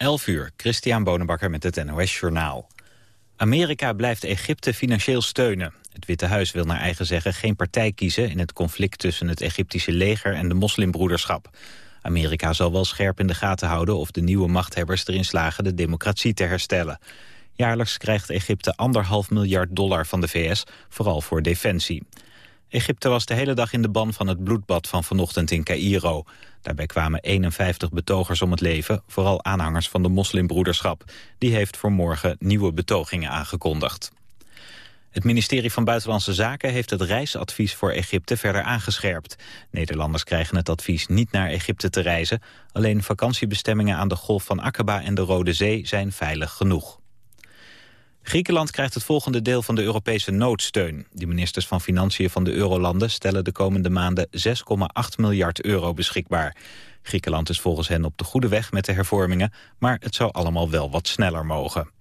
11 uur, Christian Bonenbakker met het NOS Journaal. Amerika blijft Egypte financieel steunen. Het Witte Huis wil naar eigen zeggen geen partij kiezen... in het conflict tussen het Egyptische leger en de moslimbroederschap. Amerika zal wel scherp in de gaten houden... of de nieuwe machthebbers erin slagen de democratie te herstellen. Jaarlijks krijgt Egypte anderhalf miljard dollar van de VS, vooral voor defensie. Egypte was de hele dag in de ban van het bloedbad van vanochtend in Cairo. Daarbij kwamen 51 betogers om het leven, vooral aanhangers van de moslimbroederschap. Die heeft voor morgen nieuwe betogingen aangekondigd. Het ministerie van Buitenlandse Zaken heeft het reisadvies voor Egypte verder aangescherpt. Nederlanders krijgen het advies niet naar Egypte te reizen. Alleen vakantiebestemmingen aan de Golf van Aqaba en de Rode Zee zijn veilig genoeg. Griekenland krijgt het volgende deel van de Europese noodsteun. De ministers van Financiën van de eurolanden stellen de komende maanden 6,8 miljard euro beschikbaar. Griekenland is volgens hen op de goede weg met de hervormingen, maar het zou allemaal wel wat sneller mogen.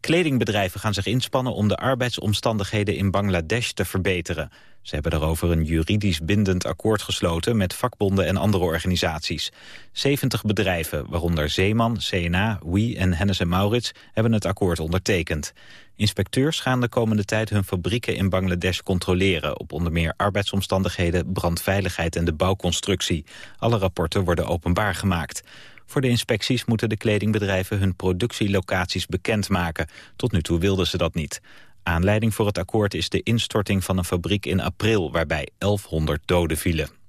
Kledingbedrijven gaan zich inspannen om de arbeidsomstandigheden in Bangladesh te verbeteren. Ze hebben daarover een juridisch bindend akkoord gesloten met vakbonden en andere organisaties. 70 bedrijven, waaronder Zeeman, CNA, WI en Hennes Maurits, hebben het akkoord ondertekend. Inspecteurs gaan de komende tijd hun fabrieken in Bangladesh controleren... op onder meer arbeidsomstandigheden, brandveiligheid en de bouwconstructie. Alle rapporten worden openbaar gemaakt. Voor de inspecties moeten de kledingbedrijven hun productielocaties bekendmaken. Tot nu toe wilden ze dat niet. Aanleiding voor het akkoord is de instorting van een fabriek in april... waarbij 1100 doden vielen.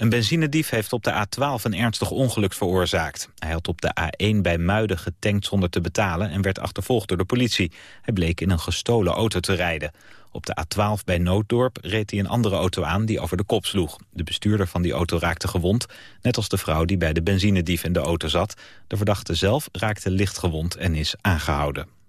Een benzinedief heeft op de A12 een ernstig ongeluk veroorzaakt. Hij had op de A1 bij Muiden getankt zonder te betalen... en werd achtervolgd door de politie. Hij bleek in een gestolen auto te rijden. Op de A12 bij Nooddorp reed hij een andere auto aan die over de kop sloeg. De bestuurder van die auto raakte gewond, net als de vrouw die bij de benzinedief in de auto zat. De verdachte zelf raakte licht gewond en is aangehouden.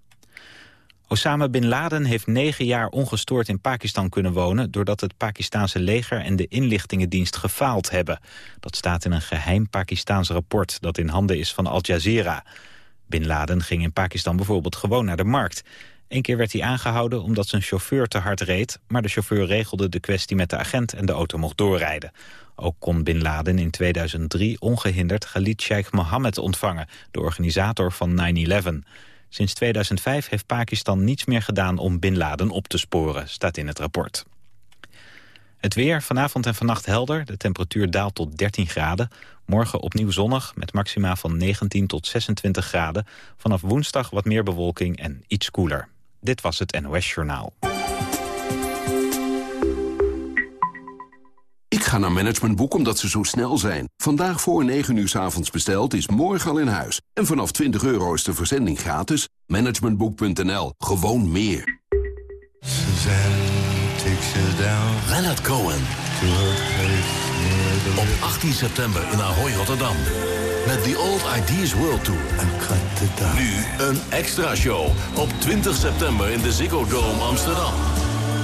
Osama Bin Laden heeft negen jaar ongestoord in Pakistan kunnen wonen... doordat het Pakistanse leger en de inlichtingendienst gefaald hebben. Dat staat in een geheim Pakistaans rapport dat in handen is van Al Jazeera. Bin Laden ging in Pakistan bijvoorbeeld gewoon naar de markt. Eén keer werd hij aangehouden omdat zijn chauffeur te hard reed... maar de chauffeur regelde de kwestie met de agent en de auto mocht doorrijden. Ook kon Bin Laden in 2003 ongehinderd Khalid Sheikh Mohammed ontvangen... de organisator van 9-11. Sinds 2005 heeft Pakistan niets meer gedaan om Bin Laden op te sporen, staat in het rapport. Het weer, vanavond en vannacht helder. De temperatuur daalt tot 13 graden. Morgen opnieuw zonnig, met maxima van 19 tot 26 graden. Vanaf woensdag wat meer bewolking en iets koeler. Dit was het NOS Journaal. Ga naar Managementboek omdat ze zo snel zijn. Vandaag voor 9 uur s avonds besteld is morgen al in huis. En vanaf 20 euro is de verzending gratis. Managementboek.nl. Gewoon meer. Leonard Cohen. Op 18 september in Ahoy, Rotterdam. Met The Old Ideas World Tour. Nu een extra show op 20 september in de Ziggo Dome Amsterdam.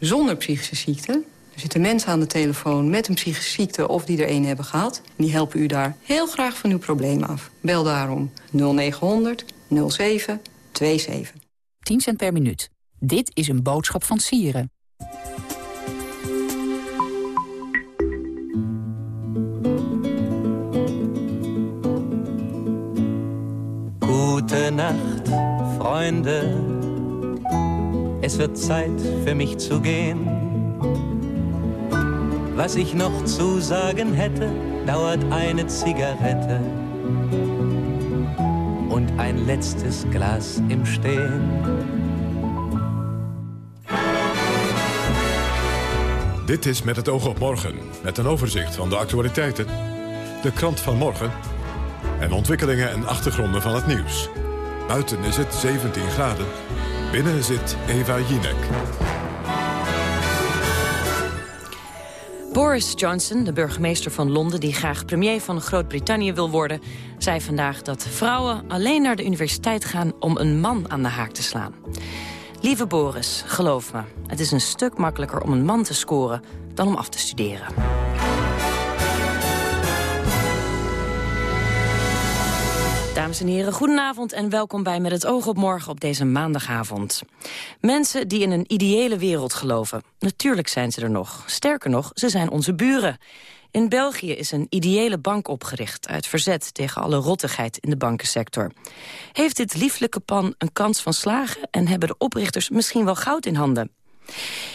zonder psychische ziekte. Er zitten mensen aan de telefoon met een psychische ziekte of die er een hebben gehad. Die helpen u daar heel graag van uw probleem af. Bel daarom 0900 0727. 10 cent per minuut. Dit is een boodschap van Sieren. Gute Nacht, Freunde. Es wird Zeit für mich zu gehen. Was ich noch zu sagen hätte, dauert eine Zigarette und ein letztes Glas im Stehen. Dit is Met het oog op morgen, met een overzicht van de actualiteiten, de krant van morgen en ontwikkelingen en achtergronden van het nieuws. Buiten is het 17 graden. Binnen zit Eva Jinek. Boris Johnson, de burgemeester van Londen... die graag premier van Groot-Brittannië wil worden... zei vandaag dat vrouwen alleen naar de universiteit gaan... om een man aan de haak te slaan. Lieve Boris, geloof me, het is een stuk makkelijker om een man te scoren... dan om af te studeren. Dames en heren, goedenavond en welkom bij Met het oog op morgen op deze maandagavond. Mensen die in een ideële wereld geloven. Natuurlijk zijn ze er nog. Sterker nog, ze zijn onze buren. In België is een ideële bank opgericht uit verzet tegen alle rottigheid in de bankensector. Heeft dit lieflijke pan een kans van slagen en hebben de oprichters misschien wel goud in handen?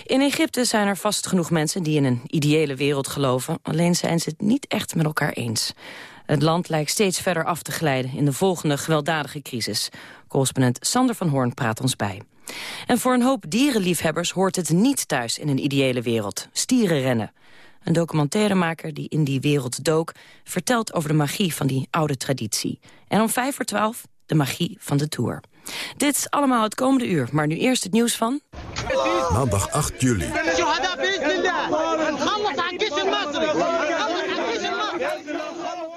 In Egypte zijn er vast genoeg mensen die in een ideële wereld geloven, alleen zijn ze het niet echt met elkaar eens. Het land lijkt steeds verder af te glijden in de volgende gewelddadige crisis. Correspondent Sander van Hoorn praat ons bij. En voor een hoop dierenliefhebbers hoort het niet thuis in een ideële wereld. Stieren rennen. Een documentairemaker die in die wereld dook... vertelt over de magie van die oude traditie. En om vijf voor twaalf de magie van de Tour. Dit is allemaal het komende uur, maar nu eerst het nieuws van... Maandag 8 juli.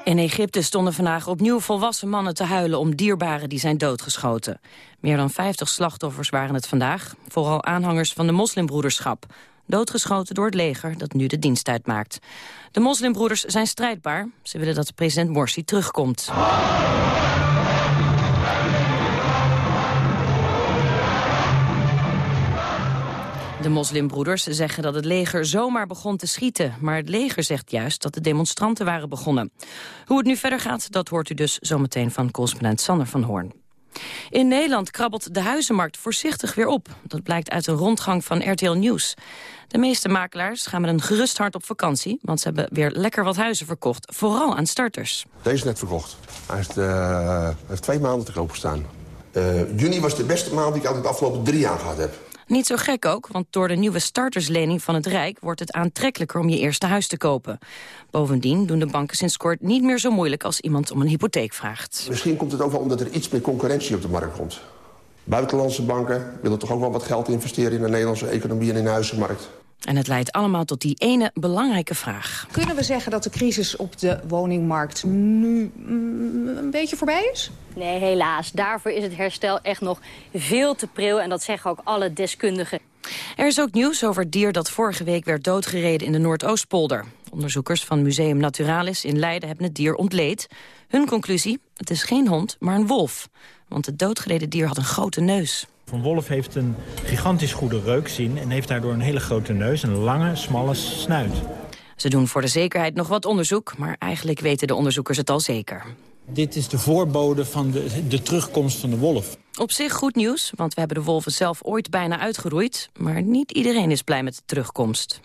In Egypte stonden vandaag opnieuw volwassen mannen te huilen om dierbaren die zijn doodgeschoten. Meer dan 50 slachtoffers waren het vandaag, vooral aanhangers van de moslimbroederschap. Doodgeschoten door het leger dat nu de dienst uitmaakt. De moslimbroeders zijn strijdbaar. Ze willen dat president Morsi terugkomt. De moslimbroeders zeggen dat het leger zomaar begon te schieten. Maar het leger zegt juist dat de demonstranten waren begonnen. Hoe het nu verder gaat, dat hoort u dus zometeen van correspondent Sander van Hoorn. In Nederland krabbelt de huizenmarkt voorzichtig weer op. Dat blijkt uit een rondgang van RTL Nieuws. De meeste makelaars gaan met een gerust hart op vakantie... want ze hebben weer lekker wat huizen verkocht, vooral aan starters. Deze is net verkocht. Hij heeft, uh, heeft twee maanden te koop gestaan. Uh, juni was de beste maand die ik altijd de afgelopen drie jaar gehad heb. Niet zo gek ook, want door de nieuwe starterslening van het Rijk... wordt het aantrekkelijker om je eerste huis te kopen. Bovendien doen de banken sinds kort niet meer zo moeilijk... als iemand om een hypotheek vraagt. Misschien komt het ook wel omdat er iets meer concurrentie op de markt komt. Buitenlandse banken willen toch ook wel wat geld investeren... in de Nederlandse economie en in de huizenmarkt. En het leidt allemaal tot die ene belangrijke vraag. Kunnen we zeggen dat de crisis op de woningmarkt nu mm, een beetje voorbij is? Nee, helaas. Daarvoor is het herstel echt nog veel te pril. En dat zeggen ook alle deskundigen. Er is ook nieuws over het dier dat vorige week werd doodgereden in de Noordoostpolder. Onderzoekers van Museum Naturalis in Leiden hebben het dier ontleed. Hun conclusie, het is geen hond, maar een wolf. Want het doodgereden dier had een grote neus. Een wolf heeft een gigantisch goede reukzin en heeft daardoor een hele grote neus en een lange, smalle snuit. Ze doen voor de zekerheid nog wat onderzoek, maar eigenlijk weten de onderzoekers het al zeker. Dit is de voorbode van de, de terugkomst van de wolf. Op zich goed nieuws, want we hebben de wolven zelf ooit bijna uitgeroeid. Maar niet iedereen is blij met de terugkomst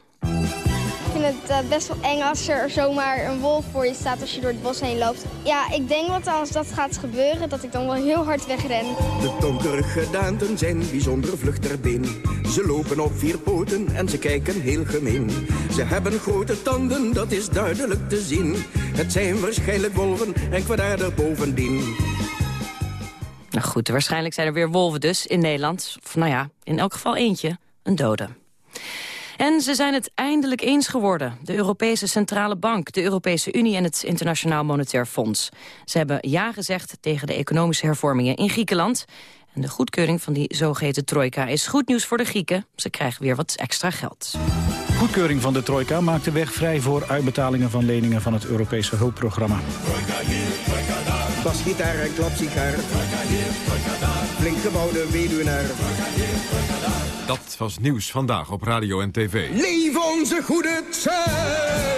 vind het uh, best wel eng als er zomaar een wolf voor je staat als je door het bos heen loopt. Ja, ik denk dat als dat gaat gebeuren, dat ik dan wel heel hard wegren. De donkere gedaanten zijn bijzonder vlug bin. Ze lopen op vier poten en ze kijken heel gemeen. Ze hebben grote tanden, dat is duidelijk te zien. Het zijn waarschijnlijk wolven en kwaadaardig bovendien. Nou goed, waarschijnlijk zijn er weer wolven dus in Nederland. Of nou ja, in elk geval eentje, een dode. En ze zijn het eindelijk eens geworden. De Europese Centrale Bank, de Europese Unie en het Internationaal Monetair Fonds. Ze hebben ja gezegd tegen de economische hervormingen in Griekenland. En de goedkeuring van die zogeheten trojka is goed nieuws voor de Grieken. Ze krijgen weer wat extra geld. Goedkeuring van de trojka maakt de weg vrij voor uitbetalingen van leningen van het Europese hulpprogramma. Basgitaar en klapsigaar. Flink gebouwde weduwnaar. Dat was nieuws vandaag op radio en tv. Leef onze goede tijd!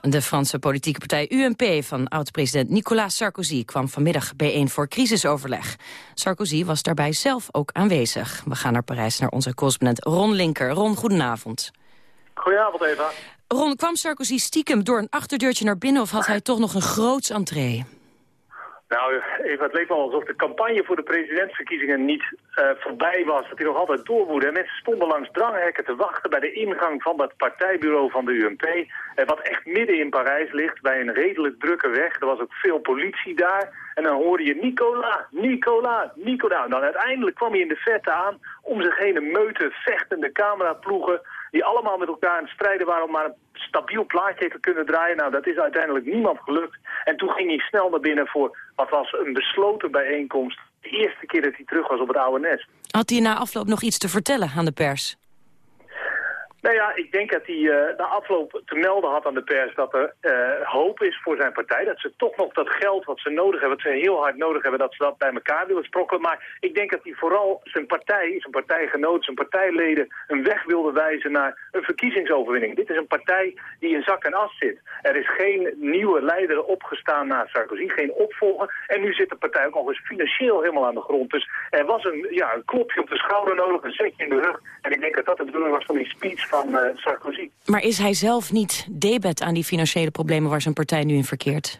De Franse politieke partij UMP van oud-president Nicolas Sarkozy... kwam vanmiddag bijeen voor crisisoverleg. Sarkozy was daarbij zelf ook aanwezig. We gaan naar Parijs naar onze correspondent Ron Linker. Ron, goedenavond. Goedenavond, Eva. Ron, kwam Sarkozy stiekem door een achterdeurtje naar binnen... of had hij toch nog een groots entree? Nou, even, het leek wel alsof de campagne voor de presidentsverkiezingen niet uh, voorbij was. Dat hij nog altijd doorwoedde. Mensen stonden langs dranghekken te wachten bij de ingang van dat partijbureau van de UMP. Uh, wat echt midden in Parijs ligt, bij een redelijk drukke weg. Er was ook veel politie daar. En dan hoorde je Nicola, Nicola, Nicola. En dan uiteindelijk kwam hij in de vette aan om zich heen een meute vechtende cameraploegen die allemaal met elkaar aan strijden waren om maar een stabiel plaatje te kunnen draaien. Nou, dat is uiteindelijk niemand gelukt. En toen ging hij snel naar binnen voor wat was een besloten bijeenkomst. De eerste keer dat hij terug was op het oude nest. Had hij na afloop nog iets te vertellen aan de pers? Nou ja, ik denk dat hij uh, na afloop te melden had aan de pers dat er uh, hoop is voor zijn partij. Dat ze toch nog dat geld wat ze nodig hebben, wat ze heel hard nodig hebben, dat ze dat bij elkaar willen sprokkelen. Maar ik denk dat hij vooral zijn partij, zijn partijgenoot, zijn partijleden een weg wilde wijzen naar een verkiezingsoverwinning. Dit is een partij die in zak en as zit. Er is geen nieuwe leider opgestaan na Sarkozy, geen opvolger. En nu zit de partij ook nog eens financieel helemaal aan de grond. Dus er was een, ja, een klopje op de schouder nodig, een zetje in de rug. En ik denk dat dat de bedoeling was van die speech van uh, Sarkozy. Maar is hij zelf niet debet aan die financiële problemen waar zijn partij nu in verkeert?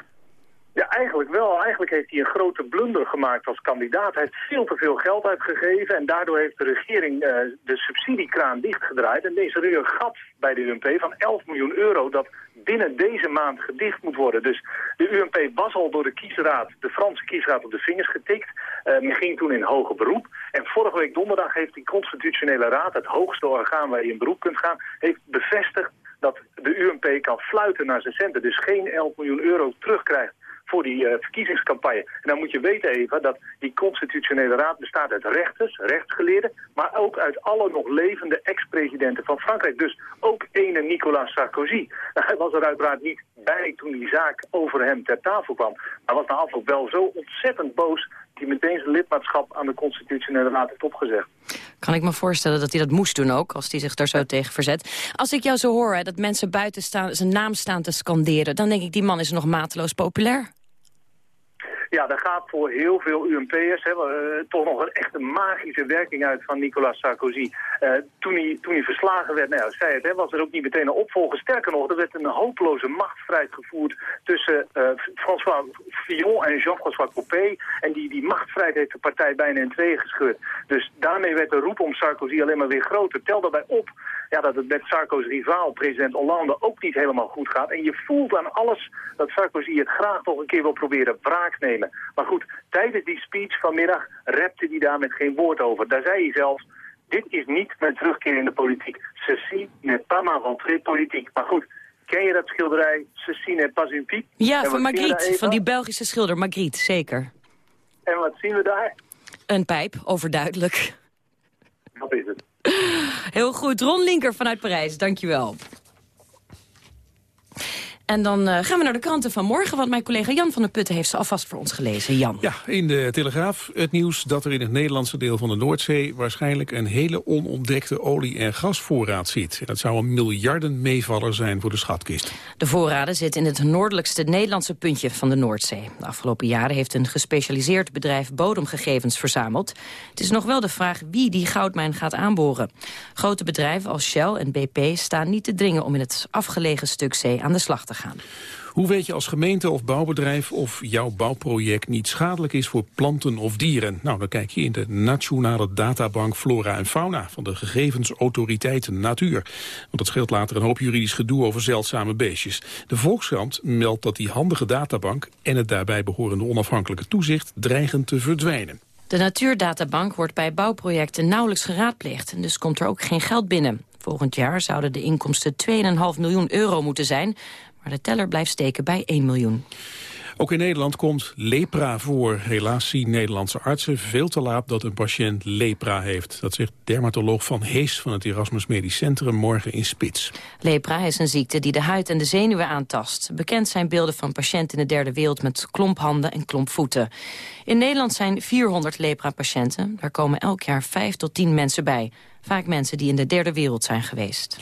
Ja, eigenlijk wel. Eigenlijk heeft hij een grote blunder gemaakt als kandidaat. Hij heeft veel te veel geld uitgegeven en daardoor heeft de regering uh, de subsidiekraan dichtgedraaid. En deze nu een gat bij de UMP van 11 miljoen euro dat binnen deze maand gedicht moet worden. Dus de UMP was al door de kiesraad, de Franse kiesraad, op de vingers getikt. Uh, men ging toen in hoger beroep. En vorige week donderdag heeft die constitutionele raad, het hoogste orgaan waar je in beroep kunt gaan, heeft bevestigd dat de UMP kan fluiten naar zijn centen. Dus geen 11 miljoen euro terugkrijgt voor die uh, verkiezingscampagne. En dan moet je weten even dat die constitutionele raad bestaat uit rechters, rechtsgeleerden, maar ook uit alle nog levende ex-presidenten van Frankrijk. Dus ook ene Nicolas Sarkozy. Hij was er uiteraard niet bij toen die zaak over hem ter tafel kwam. Hij was na afloop wel zo ontzettend boos hij meteen zijn lidmaatschap aan de constitutionele raad heeft opgezegd. Kan ik me voorstellen dat hij dat moest doen ook, als hij zich daar zo tegen verzet. Als ik jou zo hoor, hè, dat mensen buiten staan, zijn naam staan te scanderen... dan denk ik, die man is nog mateloos populair. Ja, daar gaat voor heel veel UMP'ers uh, toch nog een echte magische werking uit van Nicolas Sarkozy. Uh, toen, hij, toen hij verslagen werd, nou zei het, hè, was er ook niet meteen een opvolger. Sterker nog, er werd een hopeloze machtsstrijd gevoerd tussen uh, François Fillon en Jean-François Copé. En die, die machtsstrijd heeft de partij bijna in tweeën gescheurd. Dus daarmee werd de roep om Sarkozy alleen maar weer groter. Tel daarbij op ja, dat het met Sarkozy's rivaal, president Hollande, ook niet helemaal goed gaat. En je voelt aan alles dat Sarkozy het graag nog een keer wil proberen wraak nemen. Maar goed, tijdens die speech vanmiddag repte hij daar met geen woord over. Daar zei hij zelfs, dit is niet mijn terugkeer in de politiek. Ceci n'est pas ma rentrée politiek. Maar goed, ken je dat schilderij Ceci n'est pas une pipe? Ja, van Magritte, van die Belgische schilder Magritte, zeker. En wat zien we daar? Een pijp, overduidelijk. Dat is het. Heel goed. Ron Linker vanuit Parijs, dankjewel. En dan uh, gaan we naar de kranten van morgen, want mijn collega Jan van der Putten heeft ze alvast voor ons gelezen. Jan. Ja, in de Telegraaf het nieuws dat er in het Nederlandse deel van de Noordzee waarschijnlijk een hele onontdekte olie- en gasvoorraad zit. Dat zou een miljarden meevaller zijn voor de schatkist. De voorraden zitten in het noordelijkste Nederlandse puntje van de Noordzee. De afgelopen jaren heeft een gespecialiseerd bedrijf bodemgegevens verzameld. Het is nog wel de vraag wie die goudmijn gaat aanboren. Grote bedrijven als Shell en BP staan niet te dringen om in het afgelegen stuk zee aan de slag te gaan. Hoe weet je als gemeente of bouwbedrijf of jouw bouwproject niet schadelijk is voor planten of dieren? Nou, dan kijk je in de Nationale Databank Flora en Fauna van de gegevensautoriteit Natuur. Want dat scheelt later een hoop juridisch gedoe over zeldzame beestjes. De Volkskrant meldt dat die handige databank en het daarbij behorende onafhankelijke toezicht dreigen te verdwijnen. De Natuurdatabank wordt bij bouwprojecten nauwelijks geraadpleegd. En dus komt er ook geen geld binnen. Volgend jaar zouden de inkomsten 2,5 miljoen euro moeten zijn. Maar de teller blijft steken bij 1 miljoen. Ook in Nederland komt lepra voor. Helaas zien Nederlandse artsen veel te laat dat een patiënt lepra heeft. Dat zegt dermatoloog Van Hees van het Erasmus Medisch Centrum morgen in Spits. Lepra is een ziekte die de huid en de zenuwen aantast. Bekend zijn beelden van patiënten in de derde wereld met klomphanden en klompvoeten. In Nederland zijn 400 lepra-patiënten. Daar komen elk jaar 5 tot 10 mensen bij. Vaak mensen die in de derde wereld zijn geweest.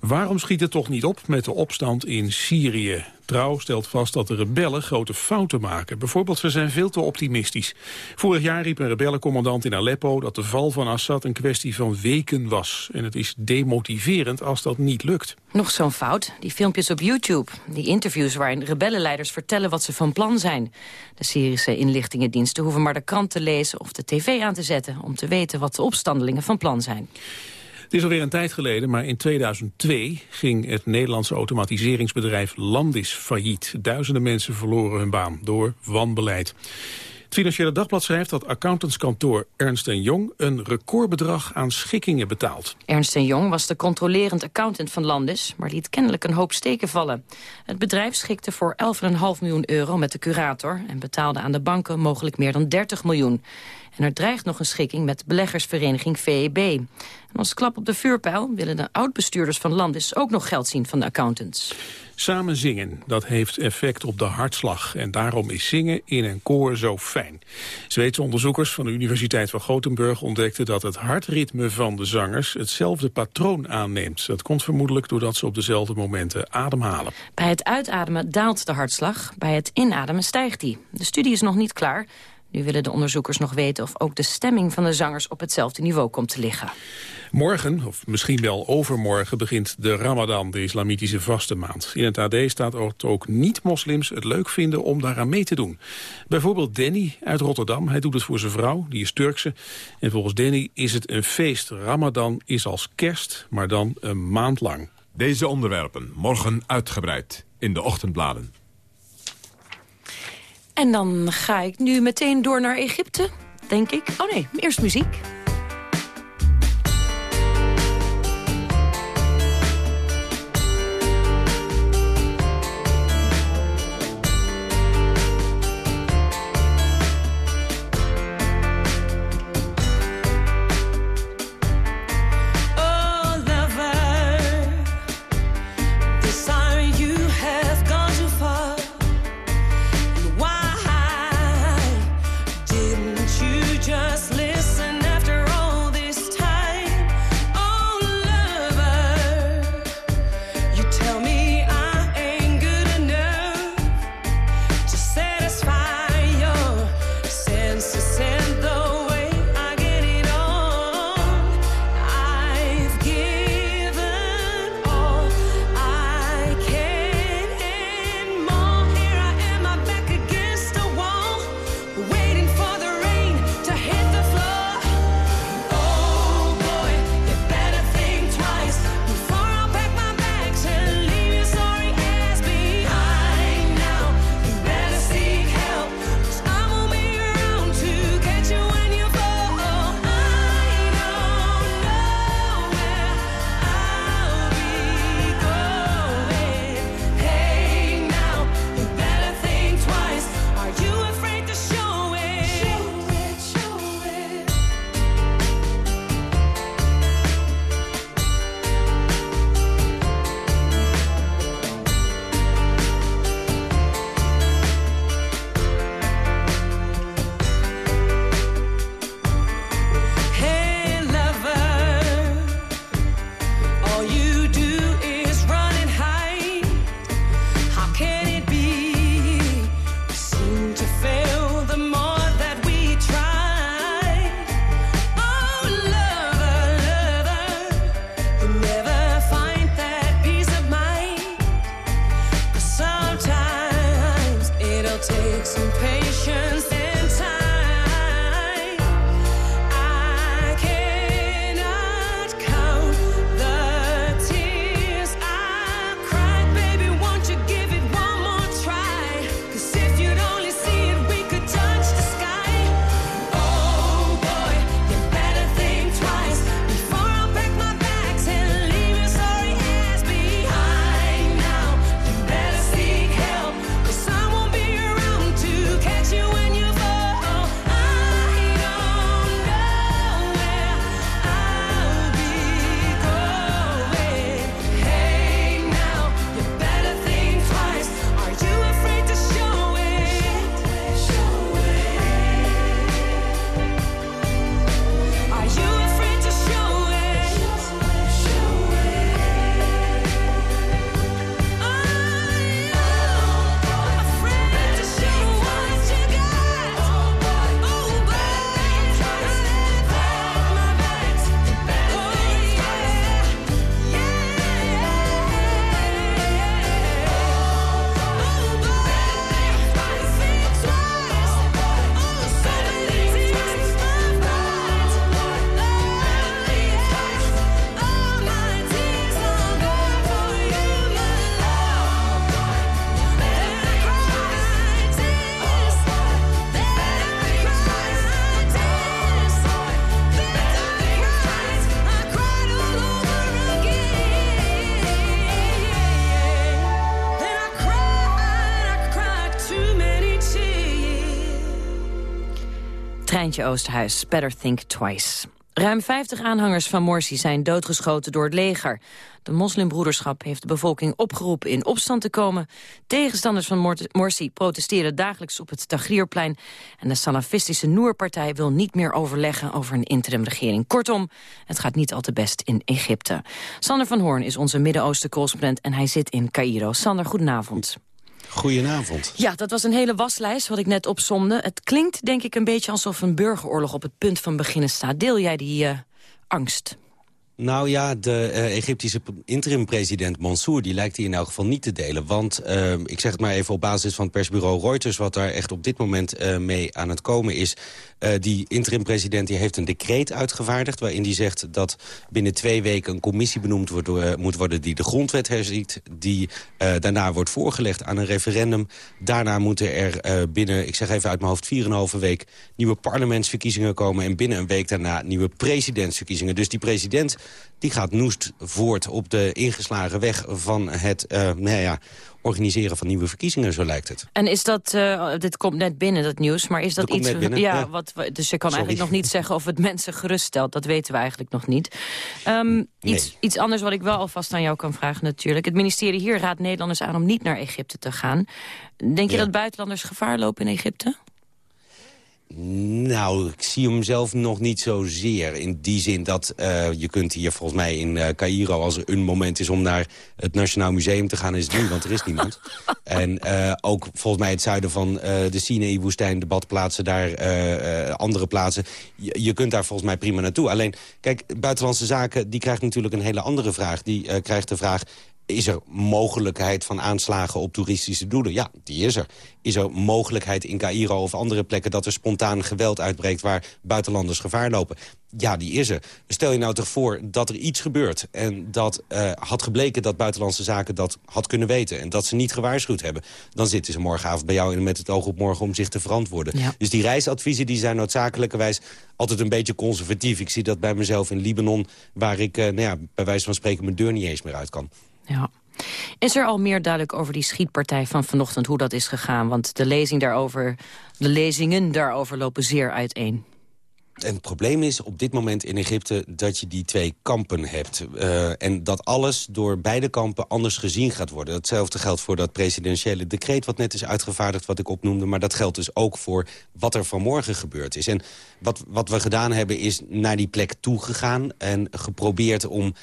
Waarom schiet het toch niet op met de opstand in Syrië? Trouw stelt vast dat de rebellen grote fouten maken. Bijvoorbeeld, ze zijn veel te optimistisch. Vorig jaar riep een rebellencommandant in Aleppo... dat de val van Assad een kwestie van weken was. En het is demotiverend als dat niet lukt. Nog zo'n fout, die filmpjes op YouTube. Die interviews waarin rebellenleiders vertellen wat ze van plan zijn. De Syrische inlichtingendiensten hoeven maar de krant te lezen... of de tv aan te zetten om te weten wat de opstandelingen van plan zijn. Het is alweer een tijd geleden, maar in 2002 ging het Nederlandse automatiseringsbedrijf Landis failliet. Duizenden mensen verloren hun baan door wanbeleid. Het Financiële Dagblad schrijft dat accountantskantoor Ernst Jong een recordbedrag aan schikkingen betaalt. Ernst Jong was de controlerend accountant van Landis, maar liet kennelijk een hoop steken vallen. Het bedrijf schikte voor 11,5 miljoen euro met de curator en betaalde aan de banken mogelijk meer dan 30 miljoen. En er dreigt nog een schikking met beleggersvereniging VEB. En als klap op de vuurpijl willen de oud-bestuurders van Landis ook nog geld zien van de accountants. Samen zingen, dat heeft effect op de hartslag. En daarom is zingen in een koor zo fijn. Zweedse onderzoekers van de Universiteit van Gothenburg ontdekten dat het hartritme van de zangers hetzelfde patroon aanneemt. Dat komt vermoedelijk doordat ze op dezelfde momenten ademhalen. Bij het uitademen daalt de hartslag, bij het inademen stijgt die. De studie is nog niet klaar. Nu willen de onderzoekers nog weten of ook de stemming van de zangers op hetzelfde niveau komt te liggen. Morgen, of misschien wel overmorgen, begint de Ramadan, de islamitische vaste maand. In het AD staat dat ook niet-moslims het leuk vinden om daaraan mee te doen. Bijvoorbeeld Danny uit Rotterdam, hij doet het voor zijn vrouw, die is Turkse. En volgens Danny is het een feest. Ramadan is als kerst, maar dan een maand lang. Deze onderwerpen morgen uitgebreid in de ochtendbladen. En dan ga ik nu meteen door naar Egypte, denk ik. Oh nee, eerst muziek. Oosterhuis, Better Think Twice. Ruim 50 aanhangers van Morsi zijn doodgeschoten door het leger. De moslimbroederschap heeft de bevolking opgeroepen in opstand te komen. Tegenstanders van Morsi protesteren dagelijks op het Tagrierplein. En de salafistische Noer-partij wil niet meer overleggen over een interimregering. Kortom, het gaat niet al te best in Egypte. Sander van Hoorn is onze Midden-Oosten-correspondent en hij zit in Cairo. Sander, goedenavond. Goedenavond. Ja, dat was een hele waslijst wat ik net opsomde. Het klinkt denk ik een beetje alsof een burgeroorlog op het punt van beginnen staat. Deel jij die uh, angst? Nou ja, de uh, Egyptische interim-president Mansour... die lijkt hij in elk geval niet te delen. Want, uh, ik zeg het maar even op basis van het persbureau Reuters... wat daar echt op dit moment uh, mee aan het komen is... die interim-president heeft een decreet uitgevaardigd... waarin hij zegt dat binnen twee weken een commissie benoemd wordt, moet worden... die de grondwet herziet, die daarna wordt voorgelegd aan een referendum. Daarna moeten er binnen, ik zeg even uit mijn hoofd... 4,5 week nieuwe parlementsverkiezingen komen... en binnen een week daarna nieuwe presidentsverkiezingen. Dus die president die gaat noest voort op de ingeslagen weg van het uh, nou ja, organiseren van nieuwe verkiezingen, zo lijkt het. En is dat, uh, dit komt net binnen, dat nieuws, maar is dat, dat iets... Ja, ja, Wat, dus je kan Sorry. eigenlijk nog niet zeggen of het mensen geruststelt. Dat weten we eigenlijk nog niet. Um, nee. iets, iets anders wat ik wel alvast aan jou kan vragen natuurlijk. Het ministerie hier raadt Nederlanders aan om niet naar Egypte te gaan. Denk je dat buitenlanders gevaar lopen in Egypte? Nou, ik zie hem zelf nog niet zozeer. In die zin dat uh, je kunt hier volgens mij in uh, Cairo... als er een moment is om naar het Nationaal Museum te gaan... is het nu, want er is niemand. en uh, ook volgens mij het zuiden van de Sinai-woestijn... de badplaatsen daar, andere plaatsen. Je, je, kunt daar volgens mij prima naartoe. Alleen, kijk, Buitenlandse Zaken die krijgt natuurlijk een hele andere vraag. Die krijgt de vraag... Is er mogelijkheid van aanslagen op toeristische doelen? Ja, die is er. Is er mogelijkheid in Cairo of andere plekken... dat er spontaan geweld uitbreekt waar buitenlanders gevaar lopen? Ja, die is er. Stel je nou toch voor dat er iets gebeurt... en dat uh, had gebleken dat Buitenlandse Zaken dat had kunnen weten... en dat ze niet gewaarschuwd hebben... dan zitten ze morgenavond bij jou met het oog op morgen om zich te verantwoorden. Ja. Dus die reisadviezen die zijn noodzakelijkerwijs altijd een beetje conservatief. Ik zie dat bij mezelf in Libanon... waar ik uh, nou ja, bij wijze van spreken mijn deur niet eens meer uit kan. Ja. Is er al meer duidelijk over die schietpartij van vanochtend, hoe dat is gegaan? Want de, lezing daarover, de lezingen daarover lopen zeer uiteen. En het probleem is op dit moment in Egypte dat je die twee kampen hebt. Uh, en dat alles door beide kampen anders gezien gaat worden. Hetzelfde geldt voor dat presidentiële decreet wat net is uitgevaardigd... wat ik opnoemde, maar dat geldt dus ook voor wat er vanmorgen gebeurd is. En wat, wat we gedaan hebben is naar die plek toegegaan... en geprobeerd om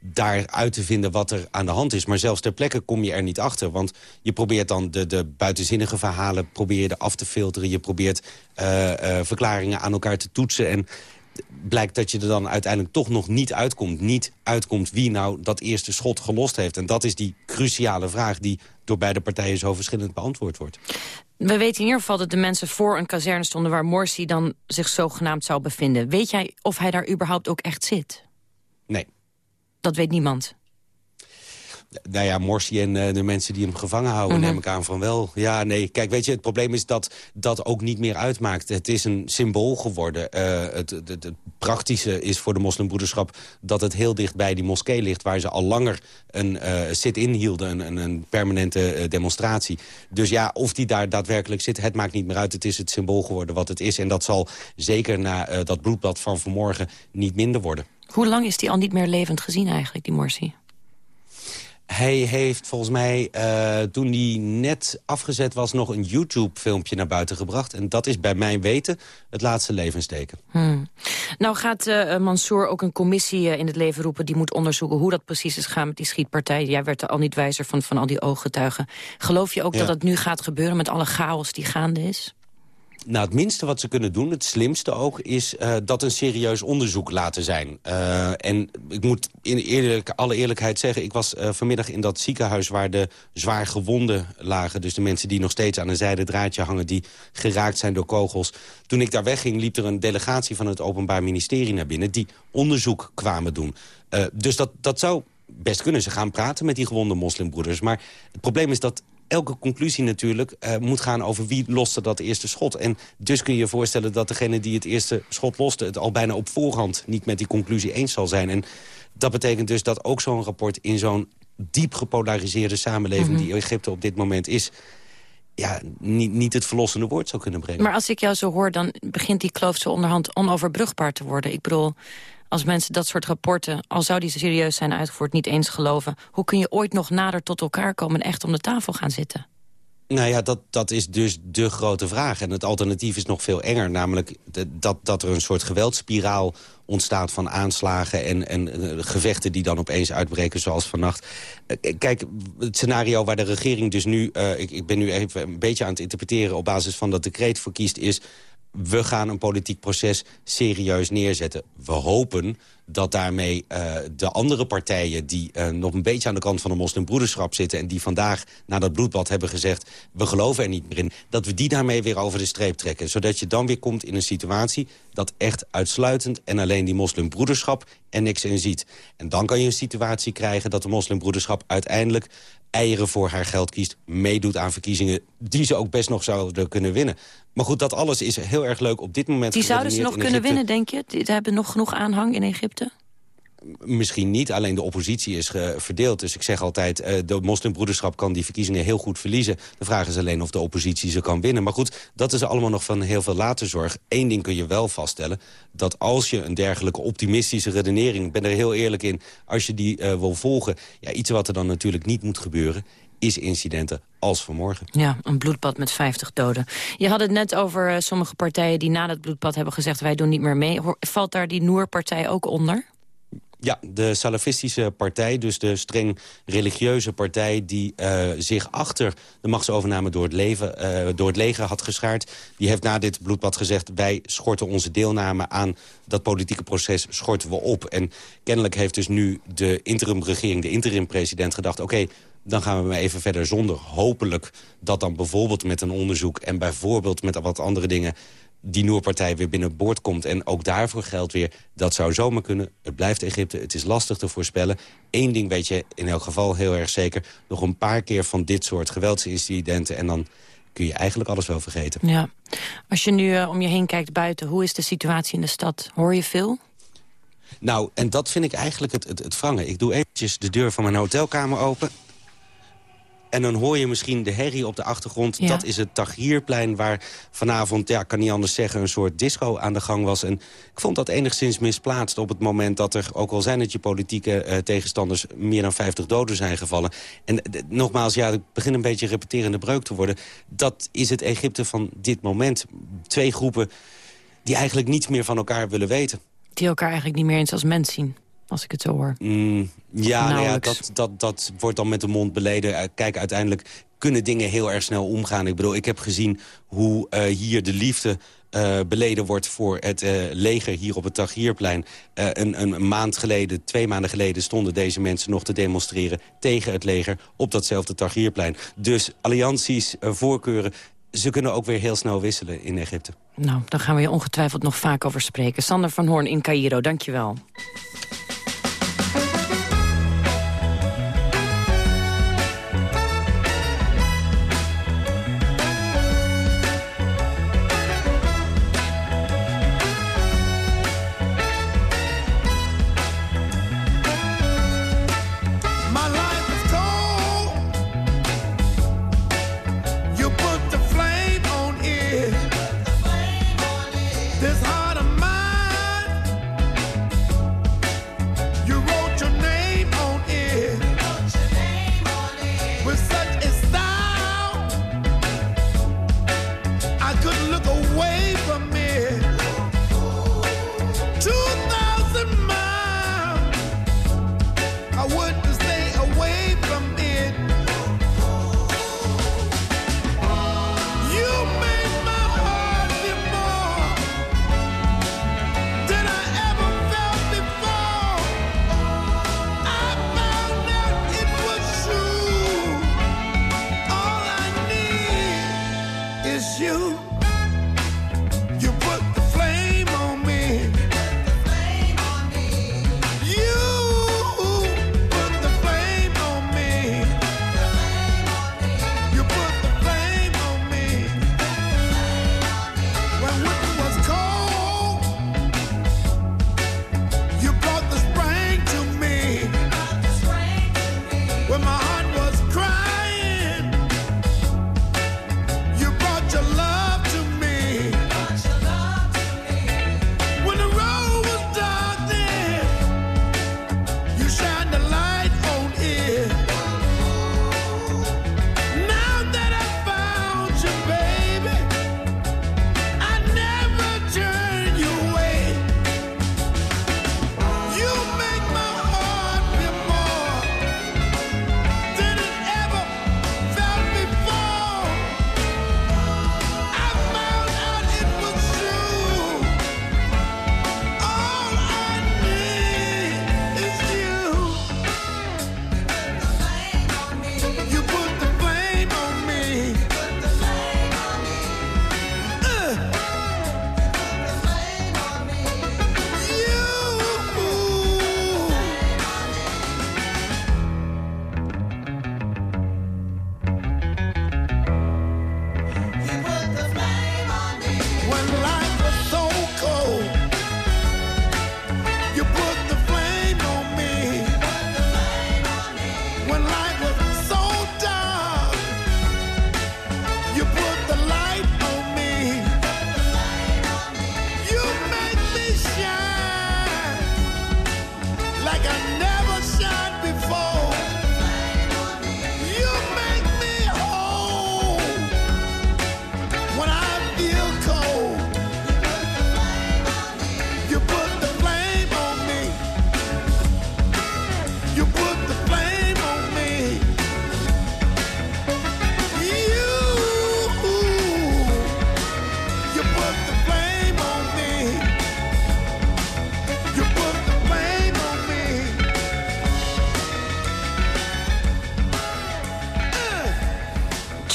daar uit te vinden wat er aan de hand is. Maar zelfs ter plekke kom je er niet achter. Want je probeert dan de, de buitenzinnige verhalen probeer je af te filteren. Je probeert uh, uh, verklaringen aan elkaar te toetsen. En blijkt dat je er dan uiteindelijk toch nog niet uitkomt. Niet uitkomt wie nou dat eerste schot gelost heeft. En dat is die cruciale vraag die door beide partijen zo verschillend beantwoord wordt. We weten in ieder geval dat de mensen voor een kazerne stonden... waar Morsi dan zich zogenaamd zou bevinden. Weet jij of hij daar überhaupt ook echt zit? Nee. Dat weet niemand. Nou ja, Morsi en uh, de mensen die hem gevangen houden, mm -hmm. neem ik aan van wel. Ja, nee, kijk, weet je, het probleem is dat dat ook niet meer uitmaakt. Het is een symbool geworden. Uh, het, het, het, praktische is voor de moslimbroederschap dat het heel dicht bij die moskee ligt... waar ze al langer een uh, sit-in hielden, een, een permanente demonstratie. Dus ja, of die daar daadwerkelijk zit, het maakt niet meer uit. Het is het symbool geworden wat het is. En dat zal zeker na dat bloedbad van vanmorgen niet minder worden. Hoe lang is die al niet meer levend gezien eigenlijk, die Morsi? Hij heeft volgens mij, uh, toen hij net afgezet was... nog een YouTube-filmpje naar buiten gebracht. En dat is bij mijn weten het laatste levensteken. Hmm. Nou gaat uh, Mansour ook een commissie uh, in het leven roepen... die moet onderzoeken hoe dat precies is gaan met die schietpartij. Jij werd er al niet wijzer van, van al die ooggetuigen. Geloof je ook ja. dat het nu gaat gebeuren met alle chaos die gaande is? Nou, het minste wat ze kunnen doen, het slimste ook... is uh, dat een serieus onderzoek laten zijn. Uh, en ik moet in eerlijk, alle eerlijkheid zeggen... ik was uh, vanmiddag in dat ziekenhuis waar de zwaar gewonden lagen. Dus de mensen die nog steeds aan een zijde draadje hangen... die geraakt zijn door kogels. Toen ik daar wegging, liep er een delegatie van het Openbaar Ministerie naar binnen... die onderzoek kwamen doen. dus dat, dat zou best kunnen. Ze gaan praten met die gewonde moslimbroeders. Maar het probleem is dat elke conclusie natuurlijk uh, moet gaan over wie loste dat eerste schot. En dus kun je je voorstellen dat degene die het eerste schot loste... het al bijna op voorhand niet met die conclusie eens zal zijn. En dat betekent dus dat ook zo'n rapport in zo'n diep gepolariseerde samenleving... Mm -hmm. die Egypte op dit moment is ja, niet, niet het verlossende woord zou kunnen brengen. Maar als ik jou zo hoor, dan begint die kloof zo onderhand onoverbrugbaar te worden. Ik bedoel, als mensen dat soort rapporten, al zou die serieus zijn uitgevoerd, niet eens geloven... hoe kun je ooit nog nader tot elkaar komen en echt om de tafel gaan zitten? Nou ja, dat, dat is dus de grote vraag. En het alternatief is nog veel enger. Namelijk dat, dat er een soort geweldspiraal ontstaat van aanslagen... en, en eh, gevechten die dan opeens uitbreken, zoals vannacht. Uh, kijk, het scenario waar de regering dus nu... Ik, ik ben nu even een beetje aan het interpreteren... op basis van dat decreet voor kiest, is we gaan een politiek proces serieus neerzetten. We hopen dat daarmee uh, de andere partijen... die uh, nog een beetje aan de kant van de moslimbroederschap zitten... en die vandaag na dat bloedbad hebben gezegd... we geloven er niet meer in, dat we die daarmee weer over de streep trekken. Zodat je dan weer komt in een situatie... dat echt uitsluitend en alleen die moslimbroederschap er niks in ziet. En dan kan je een situatie krijgen dat de moslimbroederschap uiteindelijk eieren voor haar geld kiest... meedoet aan verkiezingen die ze ook best nog zouden kunnen winnen. Maar goed, dat alles is heel erg leuk op dit moment. Die zouden ze nog kunnen winnen, denk je? Die hebben nog genoeg aanhang in Egypte? Misschien niet, alleen de oppositie is verdeeld. Dus ik zeg altijd, uh, de moslimbroederschap kan die verkiezingen heel goed verliezen. De vraag is alleen of de oppositie ze kan winnen. Maar goed, dat is allemaal nog van heel veel later zorg. Eén ding kun je wel vaststellen, dat als je een dergelijke optimistische redenering... ik ben er heel eerlijk in, als je die uh, wil volgen... Ja, iets wat er dan natuurlijk niet moet gebeuren is incidenten als vanmorgen. Ja, een bloedbad met 50 doden. Je had het net over uh, sommige partijen die na dat bloedbad hebben gezegd... wij doen niet meer mee. Valt daar die Noer-partij ook onder? Ja, de salafistische partij, dus de streng religieuze partij... die uh, zich achter de machtsovername door het, uh, door het leger had geschaard... die heeft na dit bloedbad gezegd... wij schorten onze deelname aan dat politieke proces schorten we op. En kennelijk heeft dus nu de interimregering, de interim-president gedacht... oké, dan gaan we maar even verder zonder hopelijk dat dan bijvoorbeeld met een onderzoek... en bijvoorbeeld met wat andere dingen die Noorpartij weer binnenboord komt. En ook daarvoor geldt weer, dat zou zomaar kunnen. Het blijft Egypte, het is lastig te voorspellen. Eén ding weet je in elk geval heel erg zeker. Nog een paar keer van dit soort geweldsincidenten... en dan kun je eigenlijk alles wel vergeten. Ja. Als je nu uh, om je heen kijkt buiten, hoe is de situatie in de stad? Hoor je veel? Nou, en dat vind ik eigenlijk het, het, het vangen. Ik doe eventjes de deur van mijn hotelkamer open... En dan hoor je misschien de herrie op de achtergrond. Dat is het Tahrirplein waar vanavond, ja, kan niet anders zeggen... een soort disco aan de gang was. En ik vond dat enigszins misplaatst op het moment dat er... ook al zijn het je politieke uh, tegenstanders... meer dan 50 doden zijn gevallen. En uh, nogmaals, ja, ik begin een beetje repeterende breuk te worden. Dat is het Egypte van dit moment. Twee groepen die eigenlijk niets meer van elkaar willen weten. Die elkaar eigenlijk niet meer eens als mens zien als ik het zo hoor. Mm, ja, nou ja dat, dat, dat wordt dan met de mond beleden. Eh, kijk, uiteindelijk kunnen dingen heel erg snel omgaan. Ik bedoel, ik heb gezien hoe uh, hier de liefde uh, beleden wordt voor het uh, leger hier op het Tahrirplein. Uh, een, een, maand geleden, twee maanden geleden... stonden deze mensen nog te demonstreren tegen het leger op datzelfde Tahrirplein. Dus allianties, voorkeuren, ze kunnen ook weer heel snel wisselen in Egypte. Nou, daar gaan we je ongetwijfeld nog vaak over spreken. Sander van Hoorn in Cairo, dankjewel.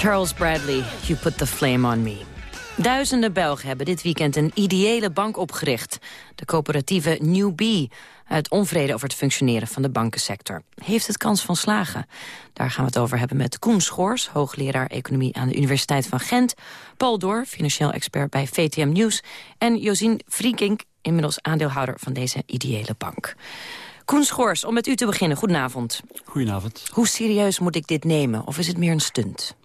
Charles Bradley, You Put the Flame on Me. Duizenden Belgen hebben dit weekend een ideële bank opgericht. De coöperatieve New B. Uit onvrede over het functioneren van de bankensector. Heeft het kans van slagen? Daar gaan we het over hebben met Koen Schoors... hoogleraar economie aan de Universiteit van Gent... Paul Door, financieel expert bij VTM Nieuws... en Josien Vriekink, inmiddels aandeelhouder van deze ideële bank. Koen Schoors, om met u te beginnen. Goedenavond. Goedenavond. Hoe serieus moet ik dit nemen? Of is het meer een stunt?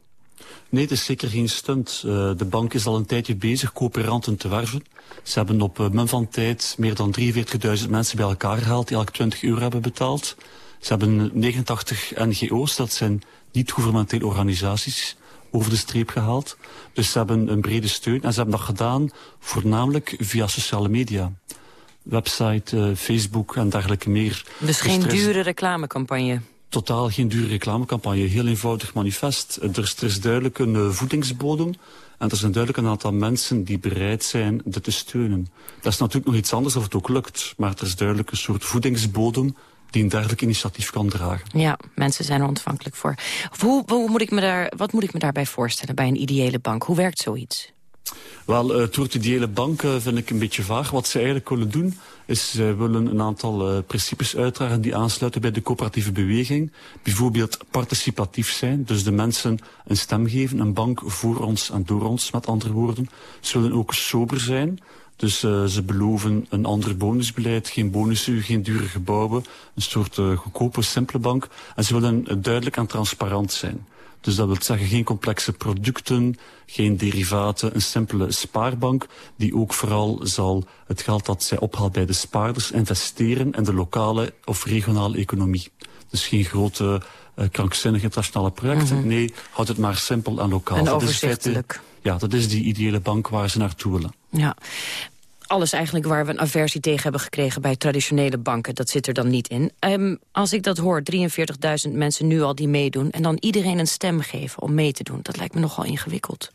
Nee, het is zeker geen stunt. Uh, de bank is al een tijdje bezig coöperanten te werven. Ze hebben op uh, mum van tijd meer dan 43.000 mensen bij elkaar gehaald... die elk 20 euro hebben betaald. Ze hebben 89 NGO's, dat zijn niet-governementele organisaties over de streep gehaald. Dus ze hebben een brede steun en ze hebben dat gedaan voornamelijk via sociale media. Website, uh, Facebook en dergelijke meer. Dus geen dus dure reclamecampagne? Totaal geen dure reclamecampagne. Heel eenvoudig manifest. Er is, duidelijk een uh, voedingsbodem. En er zijn duidelijk een aantal mensen die bereid zijn dit te steunen. Dat is natuurlijk nog iets anders of het ook lukt. Maar er is duidelijk een soort voedingsbodem die een dergelijk initiatief kan dragen. Ja, mensen zijn er ontvankelijk voor. Hoe, hoe moet ik me daar, wat moet ik me daarbij voorstellen bij een ideële bank? Hoe werkt zoiets? Wel, uh, het woord ideële bank uh, vind ik een beetje vaag. Wat ze eigenlijk willen doen, is zij willen een aantal principes uitdragen die aansluiten bij de coöperatieve beweging. Bijvoorbeeld participatief zijn, dus de mensen een stem geven, een bank voor ons en door ons, met andere woorden. Ze willen ook sober zijn, dus ze beloven een ander bonusbeleid, geen bonussen, geen dure gebouwen, een soort goedkope, simpele bank. En ze willen duidelijk en transparant zijn. Dus dat wil zeggen geen complexe producten, geen derivaten, een simpele spaarbank die ook vooral zal het geld dat zij ophaalt bij de spaarders investeren in de lokale of regionale economie. Dus geen grote uh, krankzinnige internationale projecten. Mm -hmm. Nee, houd het maar simpel en lokaal. En overzichtelijk. Dat is, ja, dat is die ideële bank waar ze naartoe willen. Ja alles eigenlijk waar we een aversie tegen hebben gekregen bij traditionele banken. Dat zit er dan niet in. Um, als ik dat hoor, 43.000 mensen nu al die meedoen... en dan iedereen een stem geven om mee te doen. Dat lijkt me nogal ingewikkeld.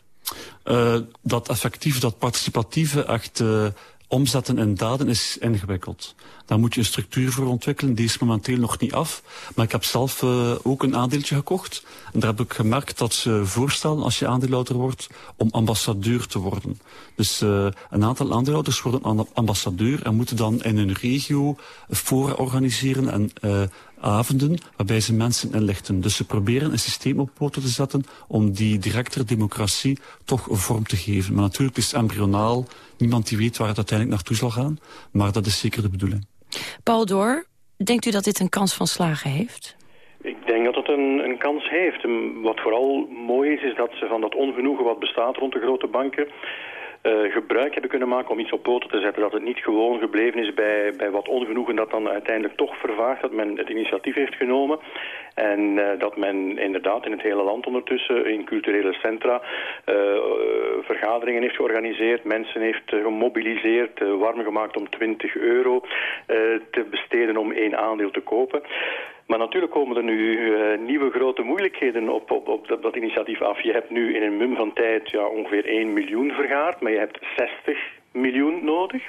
Uh, dat effectief, dat participatieve echt uh, omzetten in daden is ingewikkeld. Daar moet je een structuur voor ontwikkelen. Die is momenteel nog niet af. Maar ik heb zelf uh, ook een aandeeltje gekocht. En daar heb ik gemerkt dat ze voorstellen, als je aandeelhouder wordt, om ambassadeur te worden. Dus uh, een aantal aandeelhouders worden ambassadeur en moeten dan in hun regio fora organiseren en uh, avonden waarbij ze mensen inlichten. Dus ze proberen een systeem op poten te zetten om die directere democratie toch vorm te geven. Maar natuurlijk is het embryonaal. Niemand die weet waar het uiteindelijk naartoe zal gaan. Maar dat is zeker de bedoeling. Paul Door, denkt u dat dit een kans van slagen heeft? Ik denk dat het een, een kans heeft. Wat vooral mooi is, is dat ze van dat ongenoegen wat bestaat rond de grote banken... Uh, gebruik hebben kunnen maken om iets op poten te zetten. Dat het niet gewoon gebleven is bij, bij wat ongenoegen dat dan uiteindelijk toch vervaagt. Dat men het initiatief heeft genomen. En uh, dat men inderdaad in het hele land ondertussen in culturele centra uh, vergaderingen heeft georganiseerd. Mensen heeft gemobiliseerd, warm gemaakt om 20 euro te besteden om één aandeel te kopen. Maar natuurlijk komen er nu uh, nieuwe grote moeilijkheden op, op, dat, initiatief af. Je hebt nu in een mum van tijd ja, ongeveer 1 miljoen vergaard, maar je hebt 60 miljoen nodig.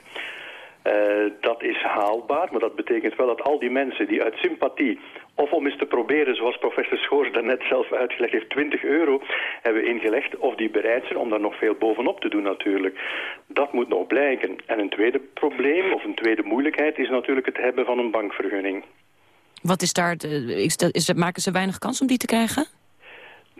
Uh, dat is haalbaar, maar dat betekent wel dat al die mensen die uit sympathie... of om eens te proberen, zoals professor Schoors daarnet zelf uitgelegd heeft... 20 euro hebben ingelegd, of die bereid zijn om daar nog veel bovenop te doen natuurlijk. Dat moet nog blijken. En een tweede probleem, of een tweede moeilijkheid... is natuurlijk het hebben van een bankvergunning. Wat is daar, is is, maken ze weinig kans om die te krijgen?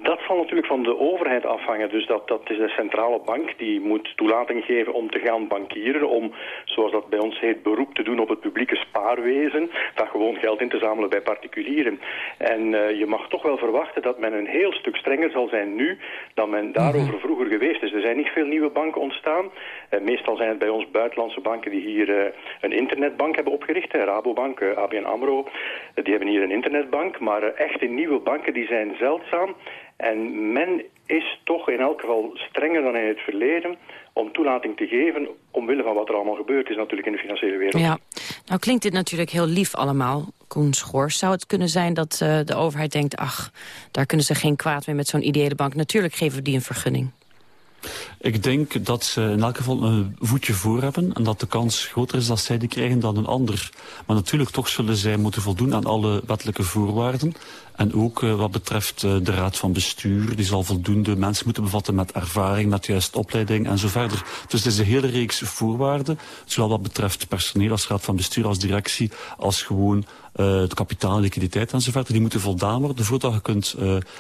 Dat zal natuurlijk van de overheid afhangen. Dus dat, dat is de centrale bank die moet toelating geven om te gaan bankieren. Om, zoals dat bij ons heet, beroep te doen op het publieke spaarwezen. Dat gewoon geld in te zamelen bij particulieren. En uh, je mag toch wel verwachten dat men een heel stuk strenger zal zijn nu dan men daarover mm -hmm. vroeger geweest is. Er zijn niet veel nieuwe banken ontstaan. Uh, meestal zijn het bij ons buitenlandse banken die hier uh, een internetbank hebben opgericht. Hè. Rabobank, ABN AMRO, die hebben hier een internetbank. Maar echte nieuwe banken die zijn zeldzaam. En men is toch in elk geval strenger dan in het verleden om toelating te geven omwille van wat er allemaal gebeurd is natuurlijk in de financiële wereld. Ja, nou klinkt dit natuurlijk heel lief allemaal, Koen Schors. Zou het kunnen zijn dat uh, de overheid denkt, ach, daar kunnen ze geen kwaad mee met zo'n ideële bank. Natuurlijk geven we die een vergunning. Ik denk dat ze in elk geval een voetje voor hebben... en dat de kans groter is dat zij die krijgen dan een ander. Maar natuurlijk toch zullen zij moeten voldoen aan alle wettelijke voorwaarden. En ook uh, wat betreft uh, de raad van bestuur. Die zal voldoende mensen moeten bevatten met ervaring, met juist opleiding en zo verder. Dus het is een hele reeks voorwaarden. Zowel wat betreft personeel als raad van bestuur, als directie, als gewoon uh, het kapitaal, liquiditeit en zo verder. Die moeten voldaan worden voordat je kunt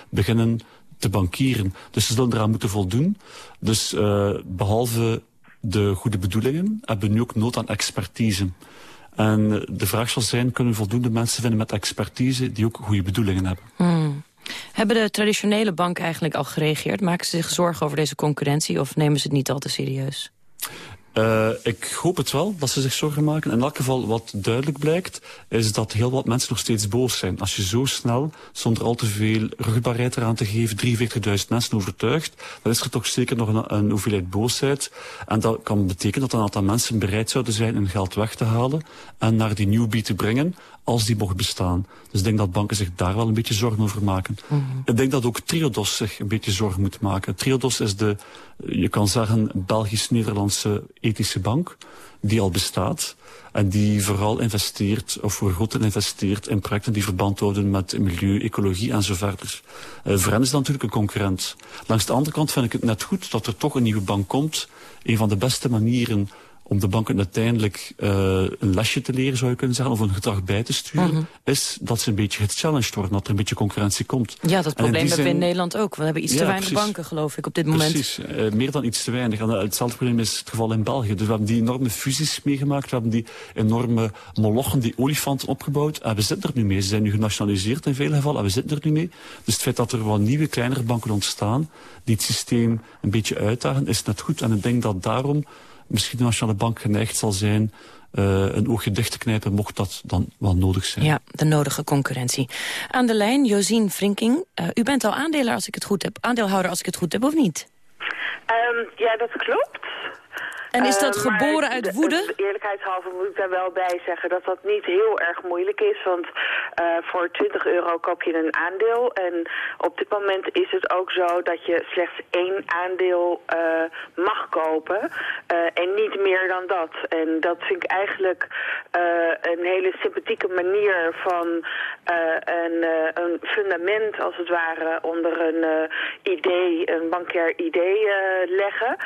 beginnen te bankieren. Dus ze zullen eraan moeten voldoen. Dus uh, behalve de goede bedoelingen hebben we nu ook nood aan expertise. En de vraag zal zijn, kunnen we voldoende mensen vinden met expertise die ook goede bedoelingen hebben? Hmm. Hebben de traditionele banken eigenlijk al gereageerd? Maken ze zich zorgen over deze concurrentie of nemen ze het niet al te serieus? Uh, ik hoop het wel, dat ze zich zorgen maken. In elk geval, wat duidelijk blijkt, is dat heel wat mensen nog steeds boos zijn. Als je zo snel, zonder al te veel rugbaarheid eraan te geven, 43.000 mensen overtuigt, dan is er toch zeker nog een, een, hoeveelheid boosheid. En dat kan betekenen dat een aantal mensen bereid zouden zijn hun geld weg te halen en naar die newbie te brengen, als die mocht bestaan. Dus ik denk dat banken zich daar wel een beetje zorgen over maken. Mm -hmm. Ik denk dat ook Triodos zich een beetje zorgen moet maken. Triodos is de, je kan zeggen, Belgisch-Nederlandse ethische bank die al bestaat. En die vooral investeert, of voor groot investeert in projecten die verband houden met milieu, ecologie en zo verder. Uh, voor hen is dat natuurlijk een concurrent. Langs de andere kant vind ik het net goed dat er toch een nieuwe bank komt. Een van de beste manieren om de banken uiteindelijk uh, een lesje te leren, zou je kunnen zeggen, of een gedrag bij te sturen, -hmm. is dat ze een beetje gechallenged worden, dat er een beetje concurrentie komt. Ja, dat probleem hebben we in Nederland ook. We hebben iets ja, te weinig precies. banken, geloof ik, op dit moment. Precies, uh, meer dan iets te weinig. En hetzelfde probleem is het geval in België. Dus we hebben die enorme fusies meegemaakt, we hebben die enorme molochen, die olifanten opgebouwd. En we zitten er nu mee. Ze zijn nu genationaliseerd in vele gevallen, en we zitten er nu mee. Dus het feit dat er wat nieuwe, kleinere banken ontstaan, die het systeem een beetje uitdagen, is net goed. En ik denk dat daarom misschien de Nationale Bank geneigd zal zijn uh, een oogje dicht te knijpen, mocht dat dan wel nodig zijn. Ja, de nodige concurrentie. Aan de lijn, Josien Frinking. Uh, u bent al aandeler als ik het goed heb, aandeelhouder als ik het goed heb, of niet? Um, ja, dat klopt. En is dat uh, geboren uit woede? Eerlijkheidshalve moet ik daar wel bij zeggen dat dat niet heel erg moeilijk is. Want uh, voor 20 euro koop je een aandeel. En op dit moment is het ook zo dat je slechts één aandeel uh, mag kopen. en niet meer dan dat. En dat vind ik eigenlijk een hele sympathieke manier van een, een, fundament als het ware onder een idee, een bankair idee leggen.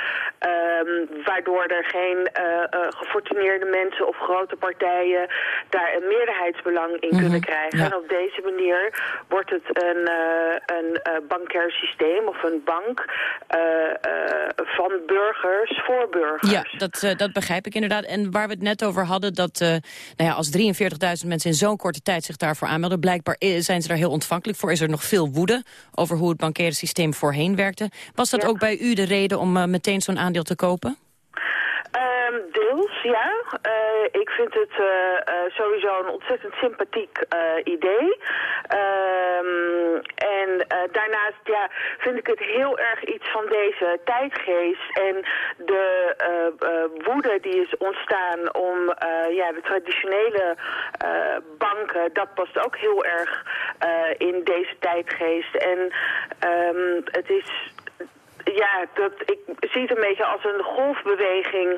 Um, waardoor er geen gefortuneerde mensen of grote partijen daar een meerderheidsbelang in mm -hmm. kunnen krijgen. Ja. En op deze manier wordt het een, een bankair systeem of een bank van burgers voor burgers. Ja, dat, dat begrijp ik inderdaad. En waar we het net over hadden, dat nou ja, als 43.000 mensen in zo'n korte tijd zich daarvoor aanmelden, blijkbaar zijn ze daar heel ontvankelijk voor. Is er nog veel woede over hoe het bankaire systeem voorheen werkte. Was dat ja. ook bij u de reden om meteen zo'n aandeel te kopen? Um, deels, ja. Uh, ik vind het uh, uh, sowieso een ontzettend sympathiek idee. Um, en daarnaast ja, vind ik het heel erg iets van deze tijdgeest en de woede die is ontstaan om ja, de traditionele banken, dat past ook heel erg in deze tijdgeest. En um, het is ja, dat, ik zie het een beetje als een golfbeweging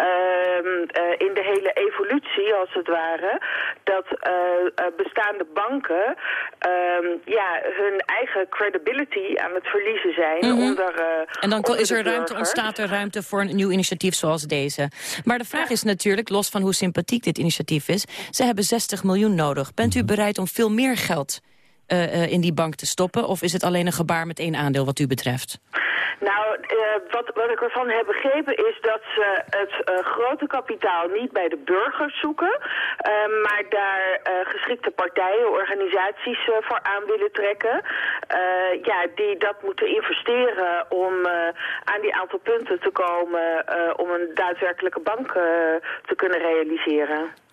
uh, uh, in de hele evolutie, als het ware. Dat uh, bestaande banken ehm, ja, hun eigen credibility aan het verliezen zijn. Mm -hmm. onder, en dan onder is er ruimte, ontstaat er ruimte voor een nieuw initiatief zoals deze. Maar de vraag ja. is natuurlijk, los van hoe sympathiek dit initiatief is... ze hebben 60 miljoen nodig. Bent u bereid om veel meer geld in die bank te stoppen? Of is het alleen een gebaar met één aandeel wat u betreft? Nou, uh, wat, wat ik ervan heb begrepen is dat ze het grote kapitaal niet bij de burgers zoeken, maar daar geschikte partijen, organisaties voor aan willen trekken. ja, die dat moeten investeren om aan die aantal punten te komen om een daadwerkelijke bank te kunnen realiseren.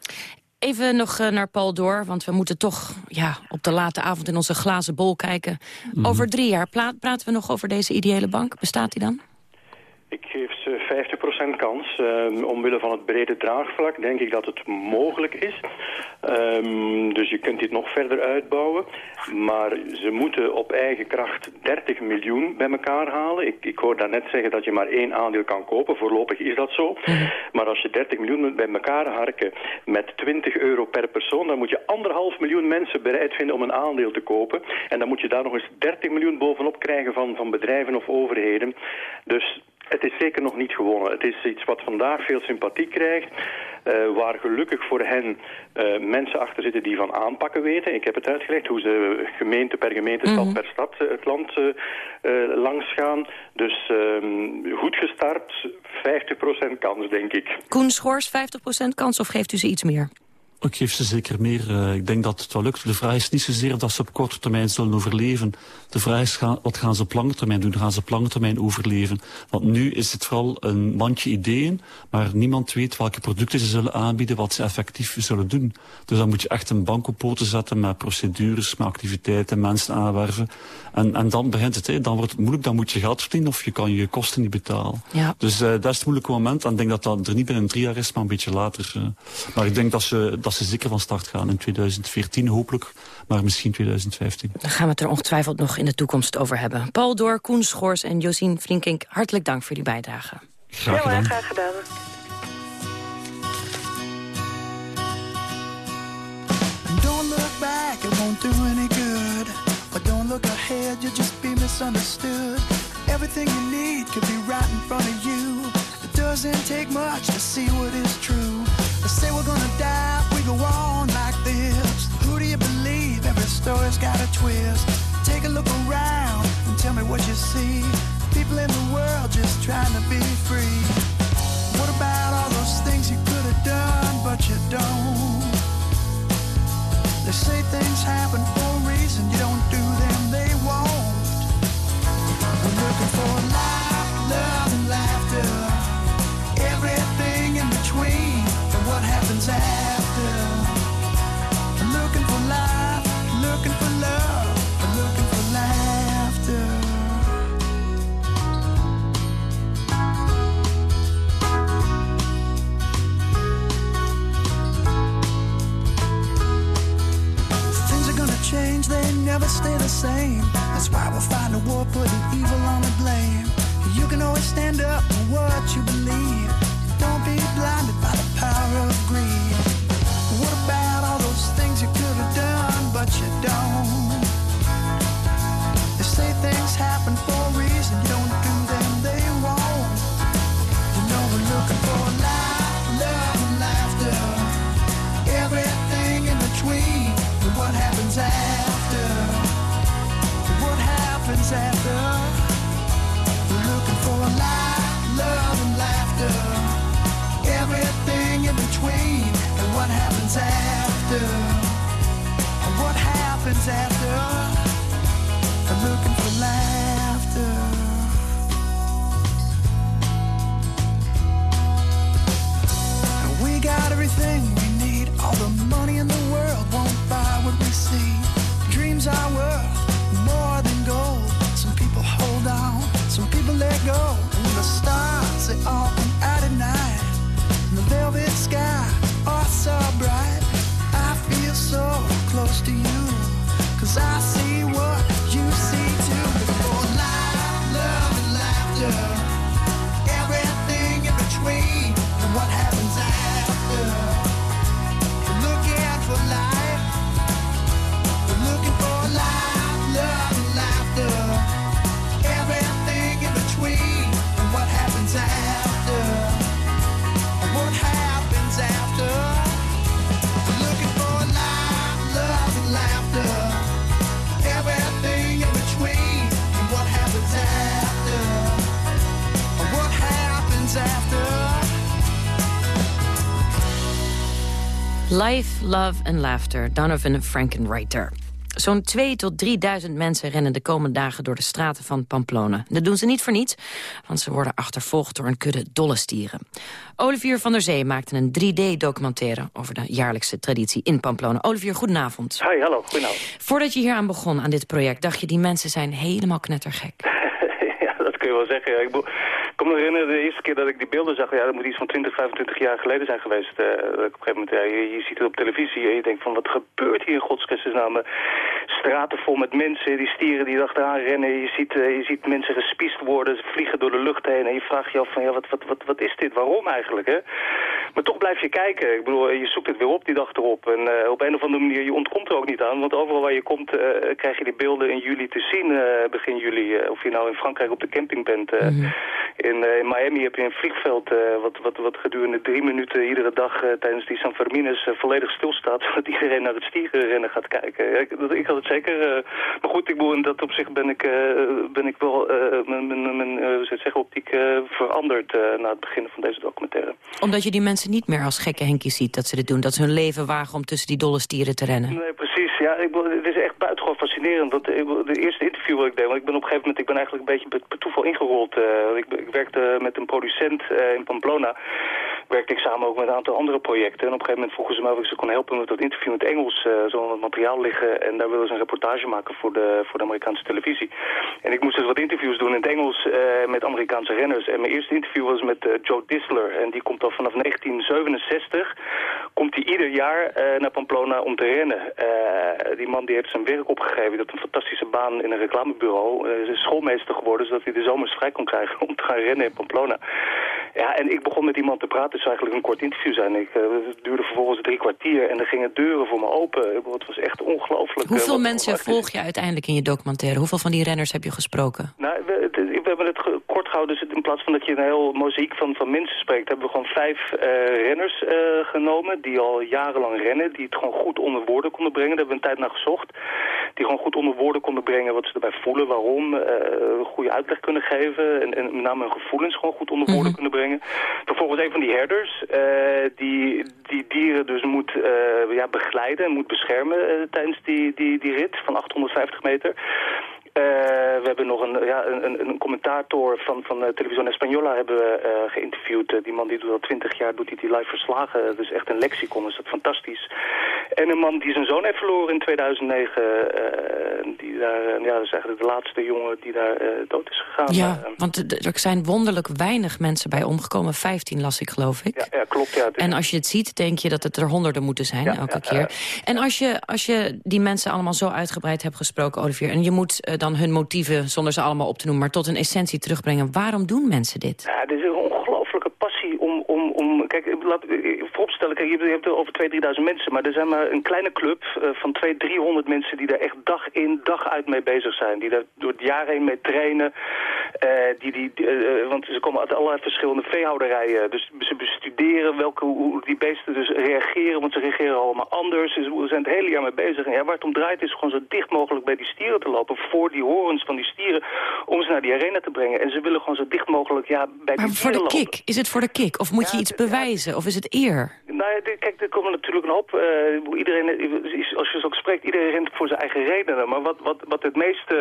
Even nog uh, naar Paul door, want we moeten toch ja, op de late avond in onze glazen bol kijken. Mm. Over drie jaar praten we nog over deze ideële bank. Bestaat die dan? Ik geef ze 50% kans. Um, omwille van het brede draagvlak denk ik dat het mogelijk is. Um, dus je kunt dit nog verder uitbouwen. Maar ze moeten op eigen kracht 30 miljoen bij elkaar halen. Ik, ik hoor daarnet zeggen dat je maar één aandeel kan kopen. Voorlopig is dat zo. Mhm. Maar als je 30 miljoen bij elkaar harken met 20 euro per persoon... dan moet je anderhalf miljoen mensen bereid vinden om een aandeel te kopen. En dan moet je daar nog eens 30 miljoen bovenop krijgen van, van bedrijven of overheden. Dus het is zeker nog niet gewonnen. Het is iets wat vandaag veel sympathie krijgt. Uh, waar gelukkig voor hen uh, mensen achter zitten die van aanpakken weten. Ik heb het uitgelegd hoe ze gemeente per gemeente, stad mhm. per stad uh, het land langs gaan. Dus ehm, goed gestart, 50% kans denk ik. Koen Schors, 50% kans of geeft u ze iets meer? Ik geef ze zeker meer. Uh, ik denk dat het wel lukt. De vraag is niet zozeer dat ze op korte termijn zullen overleven. De vraag is, gaan, wat gaan ze op lange termijn doen? Gaan ze op lange termijn overleven? Want nu is het vooral een mandje ideeën, maar niemand weet welke producten ze zullen aanbieden, wat ze effectief zullen doen. Dus dan moet je echt een bank op poten zetten met procedures, met activiteiten, mensen aanwerven. En, en dan begint het, hè. dan wordt het moeilijk, dan moet je geld verdienen of je kan je kosten niet betalen. Ja. Dus uh, dat is het moeilijke moment. En ik denk dat dat er niet binnen drie jaar is, maar een beetje later. Uh. Maar ik denk dat ze, dat ze zeker van start gaan in 2014, hopelijk, maar misschien 2015. Dan gaan we het er ongetwijfeld nog in de toekomst over hebben. Paul Door, Koen Schors en Josien Flinkink, hartelijk dank voor die bijdrage. Graag gedaan. Heel graag gedaan. Don't look back, it won't do any good. But don't look ahead, you'll just be misunderstood. Everything you need could be right in front of you. It doesn't take much to see what is true. They say we're gonna die go on like this. Who do you believe? Every story's got a twist. Take a look around and tell me what you see. People in the world just trying to be free. What about all those things you could have done, but you don't? They say things happen for a reason. You don't do them, they won't. We're looking for life, love, and laughter. Never stay the same. That's why we'll find a war, putting evil on the blame. You can always stand up for what you believe. Don't be blinded by the power of greed. What about all those things you could have done, but you don't? They say things happen for happens after. What happens after? I'm looking Life, Love and Laughter, Donovan Frankenreiter. Zo'n 2 tot 3000 mensen rennen de komende dagen door de straten van Pamplona. Dat doen ze niet voor niets, want ze worden achtervolgd door een kudde dolle stieren. Olivier van der Zee maakte een 3D-documentaire over de jaarlijkse traditie in Pamplona. Olivier, goedenavond. Hi, hallo, goedenavond. Voordat je hier aan begon, aan dit project, dacht je die mensen zijn helemaal knettergek. ja, dat kun je wel zeggen. Ik Ik kan me herinneren, de eerste keer dat ik die beelden zag, ja, dat moet iets van 20, 25 jaar geleden zijn geweest. Uh, op een gegeven moment, ja, je, ziet het op televisie en je denkt van, wat gebeurt hier in godsnaam? Straten vol met mensen, die stieren die achteraan rennen. Je ziet, uh, je ziet mensen gespiest worden, ze vliegen door de lucht heen. En je vraagt je af van, ja, wat, wat, wat, wat is dit? Waarom eigenlijk, hè? Maar toch blijf je kijken. Ik bedoel, je zoekt het weer op die dag erop. En uh, op een of andere manier, je ontkomt er ook niet aan. Want overal waar je komt, krijg je die beelden in juli te zien, begin juli. of je nou in Frankrijk op de camping bent. Mm in, in, Miami heb je een vliegveld wat, wat, wat gedurende drie minuten iedere dag tijdens die San Fermines volledig stilstaat. Zodat iedereen naar het stierenrennen gaat kijken. Ik, ik had het zeker... maar goed, ik bedoel, in dat opzicht ben ik, ben ik wel mijn, mijn, mijn zeggen, optiek veranderd na het begin van deze documentaire. Omdat je die mensen niet meer als gekke Henkies ziet dat ze dit doen. Dat ze hun leven wagen om tussen die dolle stieren te rennen. Nee, precies. Ja, ik, het is echt buitengewoon fascinerend. Want de eerste interview wat ik deed, want ik ben op een gegeven moment, ik ben eigenlijk een beetje per toeval ingerold. ik, ik werkte met een producent in Pamplona werkte ik samen ook met een aantal andere projecten. En op een gegeven moment vroegen ze me of ik ze kon helpen met dat interview in het Engels. Uh, zo wat materiaal liggen. En daar wilden ze een reportage maken voor de, voor de Amerikaanse televisie. En ik moest dus wat interviews doen in het Engels met Amerikaanse renners. En mijn eerste interview was met Joe Disler. En die komt al vanaf 1967. Komt hij ieder jaar naar Pamplona om te rennen. die man die heeft zijn werk opgegeven. Had een fantastische baan in een reclamebureau. Hij is schoolmeester geworden, zodat hij de zomers vrij kon krijgen om te gaan rennen in Pamplona. Ja, en ik begon met die man te praten. Het zou eigenlijk een kort interview zijn. Ik, het duurde vervolgens drie kwartier en er gingen deuren voor me open. Het was echt ongelooflijk. Hoeveel mensen volg je uiteindelijk in je documentaire? Hoeveel van die renners heb je gesproken? Nou, we, we hebben het kort gehouden. Dus in plaats van dat je een heel mozaïek van, van mensen spreekt... hebben we gewoon vijf uh, renners uh, genomen die al jarenlang rennen. Die het gewoon goed onder woorden konden brengen. Daar hebben we een tijd naar gezocht. Die gewoon goed onder woorden konden brengen wat ze erbij voelen. Waarom. een goede uitleg kunnen geven. En, en met name hun gevoelens gewoon goed onder woorden mm -hmm. kunnen brengen. Vervolgens een van die herders, die, die dieren dus moet ja, begeleiden en moet beschermen tijdens die, die, die rit van 850 meter. Uh, we hebben nog een, ja, een, een commentator van, van Television Española hebben we uh, geïnterviewd. die man die doet al twintig jaar doet hij die live verslagen. Is echt een lexicon, is dat fantastisch. En een man die zijn zoon heeft verloren in 2009. die daar, ja, dat is eigenlijk de laatste jongen die daar dood is gegaan. Ja, want er zijn wonderlijk weinig mensen bij omgekomen. 15 las ik, geloof ik. Ja, ja klopt. Ja, en als je het ziet, denk je dat het er honderden moeten zijn ja, elke keer. En als je, als je die mensen allemaal zo uitgebreid hebt gesproken, Olivier... en je moet dan hun motieven, zonder ze allemaal op te noemen... maar tot een essentie terugbrengen. Waarom doen mensen dit? Ja, dit is een. Om, kijk, laat vooropstellen, kijk, je hebt er over 2.000, 3.000 mensen... maar er zijn maar een kleine club uh, van 200, 300 mensen... die daar echt dag in, dag uit mee bezig zijn. Die daar door het jaar heen mee trainen. Uh, die, die, uh, want ze komen uit allerlei verschillende veehouderijen. Dus ze bestuderen welke, hoe die beesten dus reageren... want ze reageren allemaal anders. Ze zijn het hele jaar mee bezig. En ja, waar het om draait is gewoon zo dicht mogelijk bij die stieren te lopen... voor die horens van die stieren om ze naar die arena te brengen. En ze willen gewoon zo dicht mogelijk ja, bij maar die voor de lopen. kick? Is het voor de kick? Of moet ja, je iets Of is het eer? Nou ja, kijk, er komen natuurlijk een hoop... Uh, iedereen, als je zo spreekt, iedereen rent voor zijn eigen redenen. Maar wat, wat, wat het meeste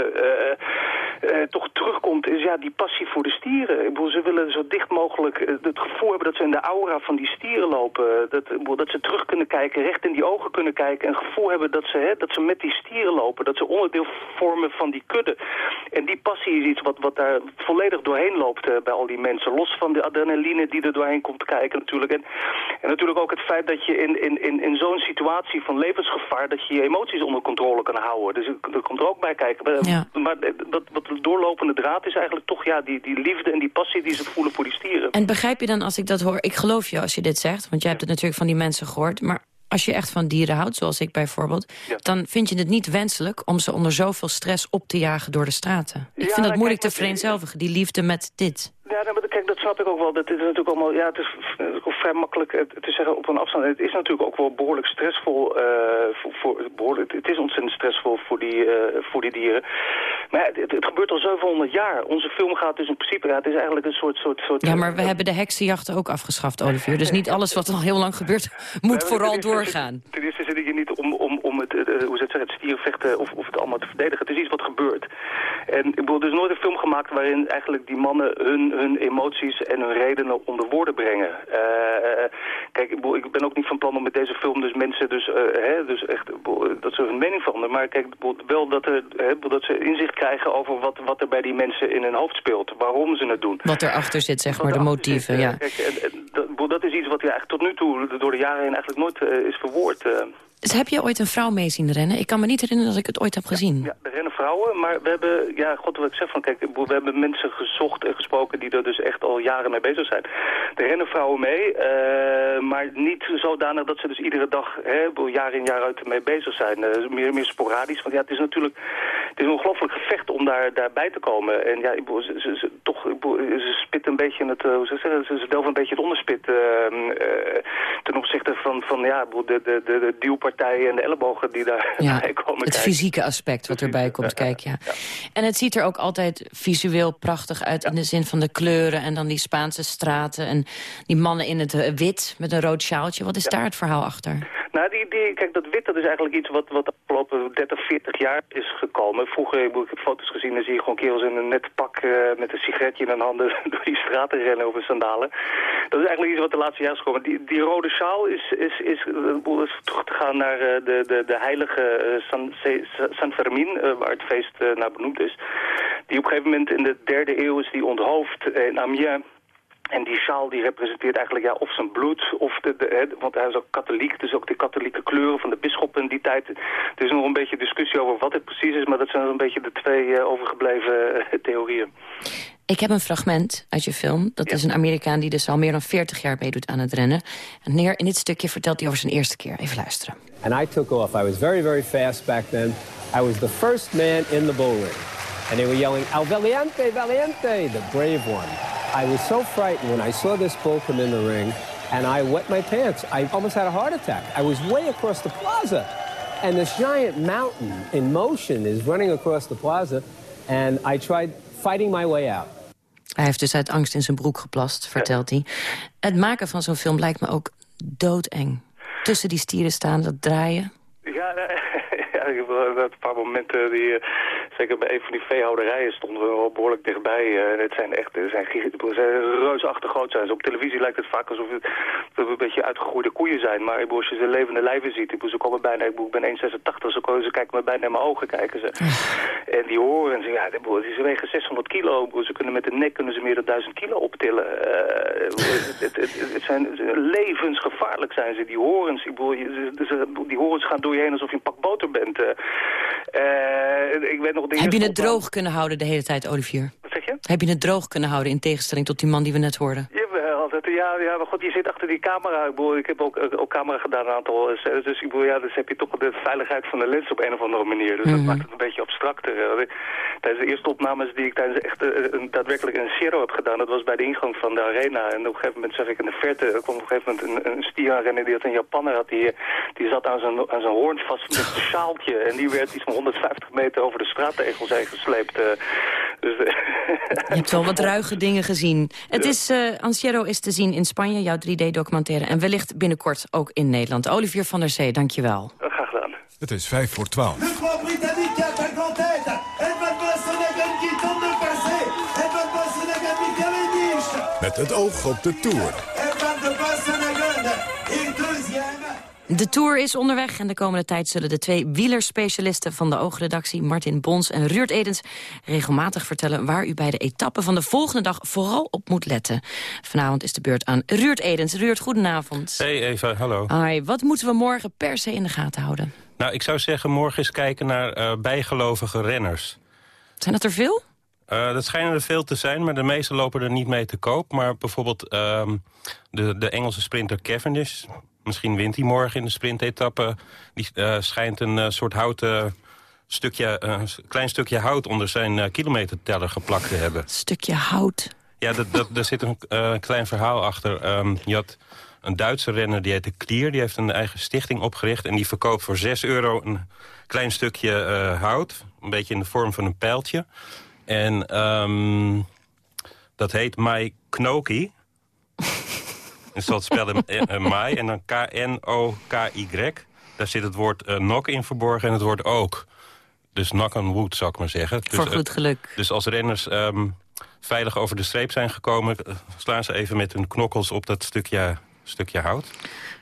uh, uh, toch terugkomt, is ja, die passie voor de stieren. Ik bedoel, ze willen zo dicht mogelijk het gevoel hebben dat ze in de aura van die stieren lopen. Dat, dat ze terug kunnen kijken, recht in die ogen kunnen kijken. En het gevoel hebben dat ze, hè, dat ze met die stieren lopen. Dat ze onderdeel vormen van die kudde. En die passie is iets wat, wat daar volledig doorheen loopt bij al die mensen. Los van de adrenaline die er doorheen komt kijken natuurlijk. En, en natuurlijk ook het feit dat je in, in, in, in zo'n situatie van levensgevaar... dat je je emoties onder controle kan houden. Dus dat komt er ook bij kijken. Ja. Maar dat, wat de doorlopende draad is eigenlijk toch ja, die, die liefde en die passie die ze voelen voor die stieren. En begrijp je dan als ik dat hoor... Ik geloof je als je dit zegt, want jij hebt het natuurlijk van die mensen gehoord... maar als je echt van dieren houdt, zoals ik bijvoorbeeld... Ja. dan vind je het niet wenselijk om ze onder zoveel stress op te jagen door de straten. Ik ja, vind dat moeilijk kijk, te vereenzelvigen, die liefde met dit. Ja, nou, kijk, dat snap ik ook wel. Dat is natuurlijk allemaal, ja, het is, vrij makkelijk te zeggen op een afstand. Het is natuurlijk ook wel behoorlijk stressvol. Uh, voor, voor, behoorlijk, het is ontzettend stressvol voor die, uh, voor die dieren. Maar het, het, gebeurt al 700 jaar. Onze film gaat dus in principe, ja, het is eigenlijk een soort... soort, soort ja, maar we uh, hebben de heksenjachten ook afgeschaft, Olivier. Dus niet alles wat al heel lang gebeurt, moet vooral doorgaan. Ten eerste zit ik hier niet om, om, om het het, hoe ze het zeggen, het stiervechten of, of het allemaal te verdedigen. Het is iets wat gebeurt. En ik bedoel, er is nooit een film gemaakt waarin eigenlijk die mannen hun, hun emoties en hun redenen onder woorden brengen. Uh, kijk, ik, bedoel, ik ben ook niet van plan om met deze film dus mensen dus, hè, dus echt, dat ze hun mening veranderen. Maar kijk, wel dat, er, hè, dat ze inzicht krijgen over wat, wat er bij die mensen in hun hoofd speelt. Waarom ze het doen. Wat erachter zit, zeg maar, de motieven, ja. Kijk, en, en, dat, dat, is iets wat ja, eigenlijk tot nu toe door de jaren heen eigenlijk nooit is verwoord. Dus heb je ooit een vrouw mee zien rennen? Ik kan me niet herinneren dat ik het ooit heb gezien. Ja, er rennen vrouwen, maar we hebben, ja, god wat ik zeg van, kijk, we hebben mensen gezocht en gesproken die er dus echt al jaren mee bezig zijn. Er rennen vrouwen mee, uh, maar niet zodanig dat ze dus iedere dag, hè, jaar in jaar uit mee bezig zijn. Uh, meer, meer sporadisch, want ja, het is natuurlijk, het is een ongelooflijk gevecht om daar, daarbij te komen. En ja, ze, ze, ze toch, ze spit een beetje het, uh, hoe ze zeggen, ze, ze delven een beetje het onderspit ten opzichte van, van ja, de, de, de, de en de ellebogen die daar ja, komen Het fysieke aspect wat erbij komt kijken, ja. ja. En het ziet er ook altijd visueel prachtig uit in de zin van de kleuren... en dan die Spaanse straten en die mannen in het wit met een rood sjaaltje. Wat is daar het verhaal achter? Nou, die, die, kijk, dat wit dat is eigenlijk iets wat, wat de afgelopen 30, 40 jaar is gekomen. Vroeger, ik heb foto's gezien, dan zie je gewoon kerels in een net pak uh, met een sigaretje in hun handen door die straten rennen over sandalen. Dat is eigenlijk iets wat de laatste jaren is gekomen. Die, die rode sjaal is, is, is, is terug te gaan naar uh, de, de, de heilige San, San Fermin, waar het feest naar benoemd is. Die op een gegeven moment in de derde eeuw is die onthoofd in Amiens. En die sjaal die representeert eigenlijk ja, of zijn bloed, of de, de, hè, want hij is ook katholiek, dus ook de katholieke kleuren van de bisschoppen in die tijd. Er is nog een beetje discussie over wat het precies is, maar dat zijn een beetje de twee uh, overgebleven uh, theorieën. Ik heb een fragment uit je film. Dat ja. is een Amerikaan die dus al meer dan 40 jaar meedoet aan het rennen. En neer in dit stukje vertelt hij over zijn eerste keer. Even luisteren. And I took off. I was very, very fast back then. I was the first man in the bullring. And they were yelling, Al Valiente, Valiente, the brave one. I was so frightened when I saw this bull come in the ring, and I wet my pants. I almost had a heart attack. I was way across the plaza, and this giant mountain in motion is running across the plaza, and I tried fighting my way out. Hij heeft dus uit angst in zijn broek geplast, vertelt hij. Het maken van zo'n film lijkt me ook doodeng. Tussen die stieren staan, dat draaien. Ja, ik een paar momenten die... Zeker bij een van die veehouderijen stonden we wel behoorlijk dichtbij. Uh, het zijn echt het zijn, het zijn reusachtig groot zijn. Op televisie lijkt het vaak alsof het, het een beetje uitgegroeide koeien zijn. Maar als je ze levende lijven ziet, ze komen bijna, ik ben 1,86, ze, ze kijken me bijna in mijn ogen kijken ze. en die horen, ze, ja, ze wegen 600 kilo. Ze kunnen met de nek kunnen ze meer dan 1000 kilo optillen. Uh, het, het, het, het, zijn levensgevaarlijk zijn ze, die horens. Ik bedoel, die horens gaan door je heen alsof je een pak boter bent. Uh, ik weet nog heb je het droog kunnen houden de hele tijd, Olivier? Wat zeg je? Heb je het droog kunnen houden in tegenstelling tot die man die we net hoorden? Jawel, ja, ja, maar god, je zit achter die camera. Ik, bedoel, ik heb ook, ook camera gedaan een aantal. Dus ik bedoel, ja, dus heb je toch de veiligheid van de lens op een of andere manier. Dus mm -hmm. dat maakt het een beetje abstracter. Tijdens de eerste opnames die ik tijdens echt een, daadwerkelijk een zero heb gedaan, dat was bij de ingang van de arena. En op een gegeven moment zag ik in de verte, er kwam op een gegeven moment een, een stier aanrennen die had een Japaner had. Die, die zat aan zijn, aan zijn hoorn vast met een sjaaltje. En die werd iets van 150 meter over de straattegels heen gesleept. Dus, Je hebt wel wat ruige dingen gezien. Het is, uh, Anciero is te zien in Spanje, jouw 3D-documentaire. En wellicht binnenkort ook in Nederland. Olivier van der Zee, dankjewel. Graag gedaan. Het is vijf voor twaalf. Met het oog op de Tour. De Tour is onderweg en de komende tijd zullen de twee wielerspecialisten van de oogredactie, Martin Bons en Ruurt Edens, regelmatig vertellen waar u bij de etappe van de volgende dag vooral op moet letten. Vanavond is de beurt aan Ruurt Edens. Ruurt, goedenavond. Hey Eva, hallo. Hi, wat moeten we morgen per se in de gaten houden? Nou, ik zou zeggen morgen eens kijken naar uh, bijgelovige renners. Zijn dat er veel? Uh, dat schijnen er veel te zijn, maar de meeste lopen er niet mee te koop. Maar bijvoorbeeld uh, de, de Engelse sprinter Cavendish... misschien wint hij morgen in de sprintetappe... die uh, schijnt een soort houten stukje, klein stukje hout... onder zijn kilometerteller geplakt te hebben. Stukje hout? Ja, dat, dat, daar zit een klein verhaal achter. Um, je had een Duitse renner, die heet de Klier. Die heeft een eigen stichting opgericht... en die verkoopt voor 6 euro een klein stukje hout. Een beetje in de vorm van een pijltje... En um, dat heet Mai Knoki. en zal het spellen Mai en dan K-N-O-K-Y. Daar zit het woord uh, knock in verborgen en het woord ook. Dus knock on wood, zou ik maar zeggen. Voor dus, goed geluk. Dus als renners ehm, veilig over de streep zijn gekomen... slaan ze even met hun knokkels op dat stukje, stukje hout.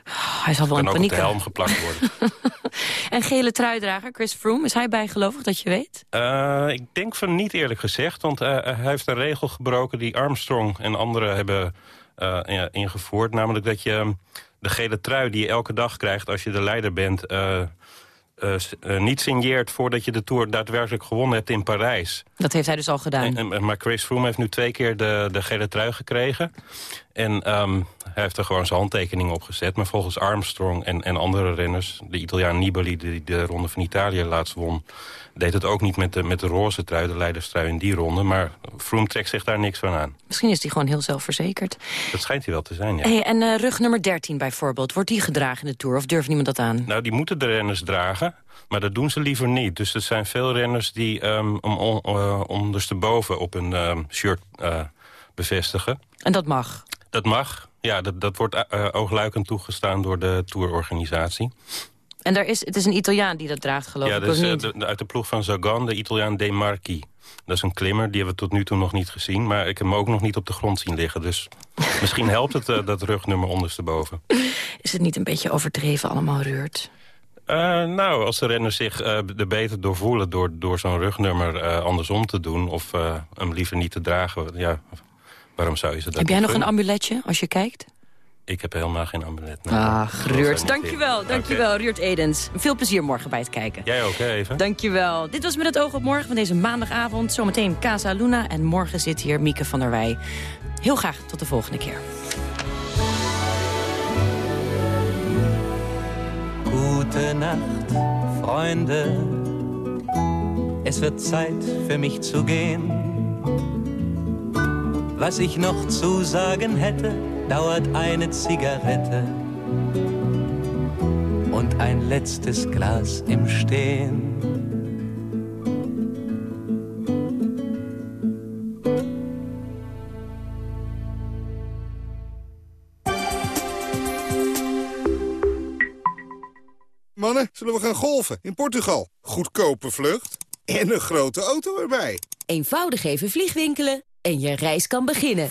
Oh, hij zal wel in kan ook paniek op de helm geplakt worden. en gele truidrager, Chris Froome, is hij bijgelovig dat je weet? Uh, ik denk van niet eerlijk gezegd, want uh, hij heeft een regel gebroken... die Armstrong en anderen hebben uh, ingevoerd. Namelijk dat je de gele trui die je elke dag krijgt als je de leider bent... Uh, uh, niet signeert voordat je de Tour daadwerkelijk gewonnen hebt in Parijs. Dat heeft hij dus al gedaan. En, en, maar Chris Froome heeft nu twee keer de, de gele trui gekregen. En um, hij heeft er gewoon zijn handtekening op gezet. Maar volgens Armstrong en, en andere renners... de Italiaan Nibali die de Ronde van Italië laatst won... deed het ook niet met de, met de roze trui, de leiderstrui in die ronde. Maar Froome trekt zich daar niks van aan. Misschien is hij gewoon heel zelfverzekerd. Dat schijnt hij wel te zijn, ja. Hey, en uh, rug nummer 13 bijvoorbeeld, wordt die gedragen in de Tour? Of durft niemand dat aan? Nou, die moeten de renners dragen. Maar dat doen ze liever niet. Dus er zijn veel renners die um, om, om, uh, ondersteboven op hun um, shirt uh, bevestigen. En dat mag? Dat mag. Ja, dat, dat wordt uh, oogluikend toegestaan door de tourorganisatie. En daar is, het is een Italiaan die dat draagt, geloof ja, ik, dus, niet? De, de, uit de ploeg van Zagan, de Italiaan De Marchi. Dat is een klimmer, die hebben we tot nu toe nog niet gezien. Maar ik heb hem ook nog niet op de grond zien liggen. Dus misschien helpt het, uh, dat rugnummer ondersteboven. Is het niet een beetje overdreven allemaal, Ruurt? Uh, nou, als de renners zich uh, er beter door voelen... door, door zo'n rugnummer uh, andersom te doen... of hem liever niet te dragen, ja, waarom zou je ze dat Heb jij nog een amuletje als je kijkt? Ik heb helemaal geen amulet. Nee. Ach, Ruurt. Dankjewel, dankjewel, okay. Ruurt Edens. Veel plezier morgen bij het kijken. Jij ook, hè, even. Dankjewel. Dit was Met het oog op morgen van deze maandagavond. Zometeen Casa Luna en morgen zit hier Mieke van der Wij. Heel graag tot de volgende keer. Gute Nacht, Freunde. Es wird Zeit für mich zu gehen. Was ich noch zu sagen hätte, dauert eine Zigarette und ein letztes Glas im Stehen. Mannen, zullen we gaan golfen in Portugal? Goedkope vlucht en een grote auto erbij. Eenvoudig even vliegwinkelen en je reis kan beginnen.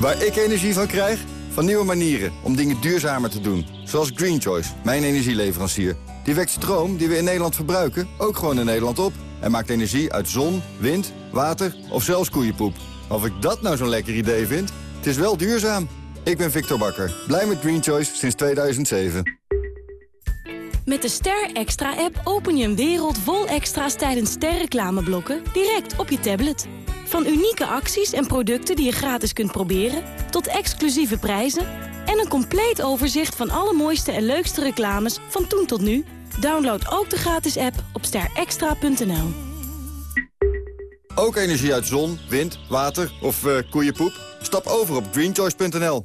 Waar ik energie van krijg? Van nieuwe manieren om dingen duurzamer te doen. Zoals Green Choice, mijn energieleverancier. Die wekt stroom die we in Nederland verbruiken ook gewoon in Nederland op. En maakt energie uit zon, wind, water of zelfs koeienpoep. Of ik dat nou zo'n lekker idee vind? Het is wel duurzaam. Ik ben Victor Bakker, blij met Green Choice sinds 2007. Met de Ster Extra-app open je een wereld vol extra's tijdens sterreclameblokken direct op je tablet. Van unieke acties en producten die je gratis kunt proberen, tot exclusieve prijzen en een compleet overzicht van alle mooiste en leukste reclames van toen tot nu. Download ook de gratis app op sterextra.nl. Ook energie uit zon, wind, water of uh, koeienpoep? Stap over op greenchoice.nl.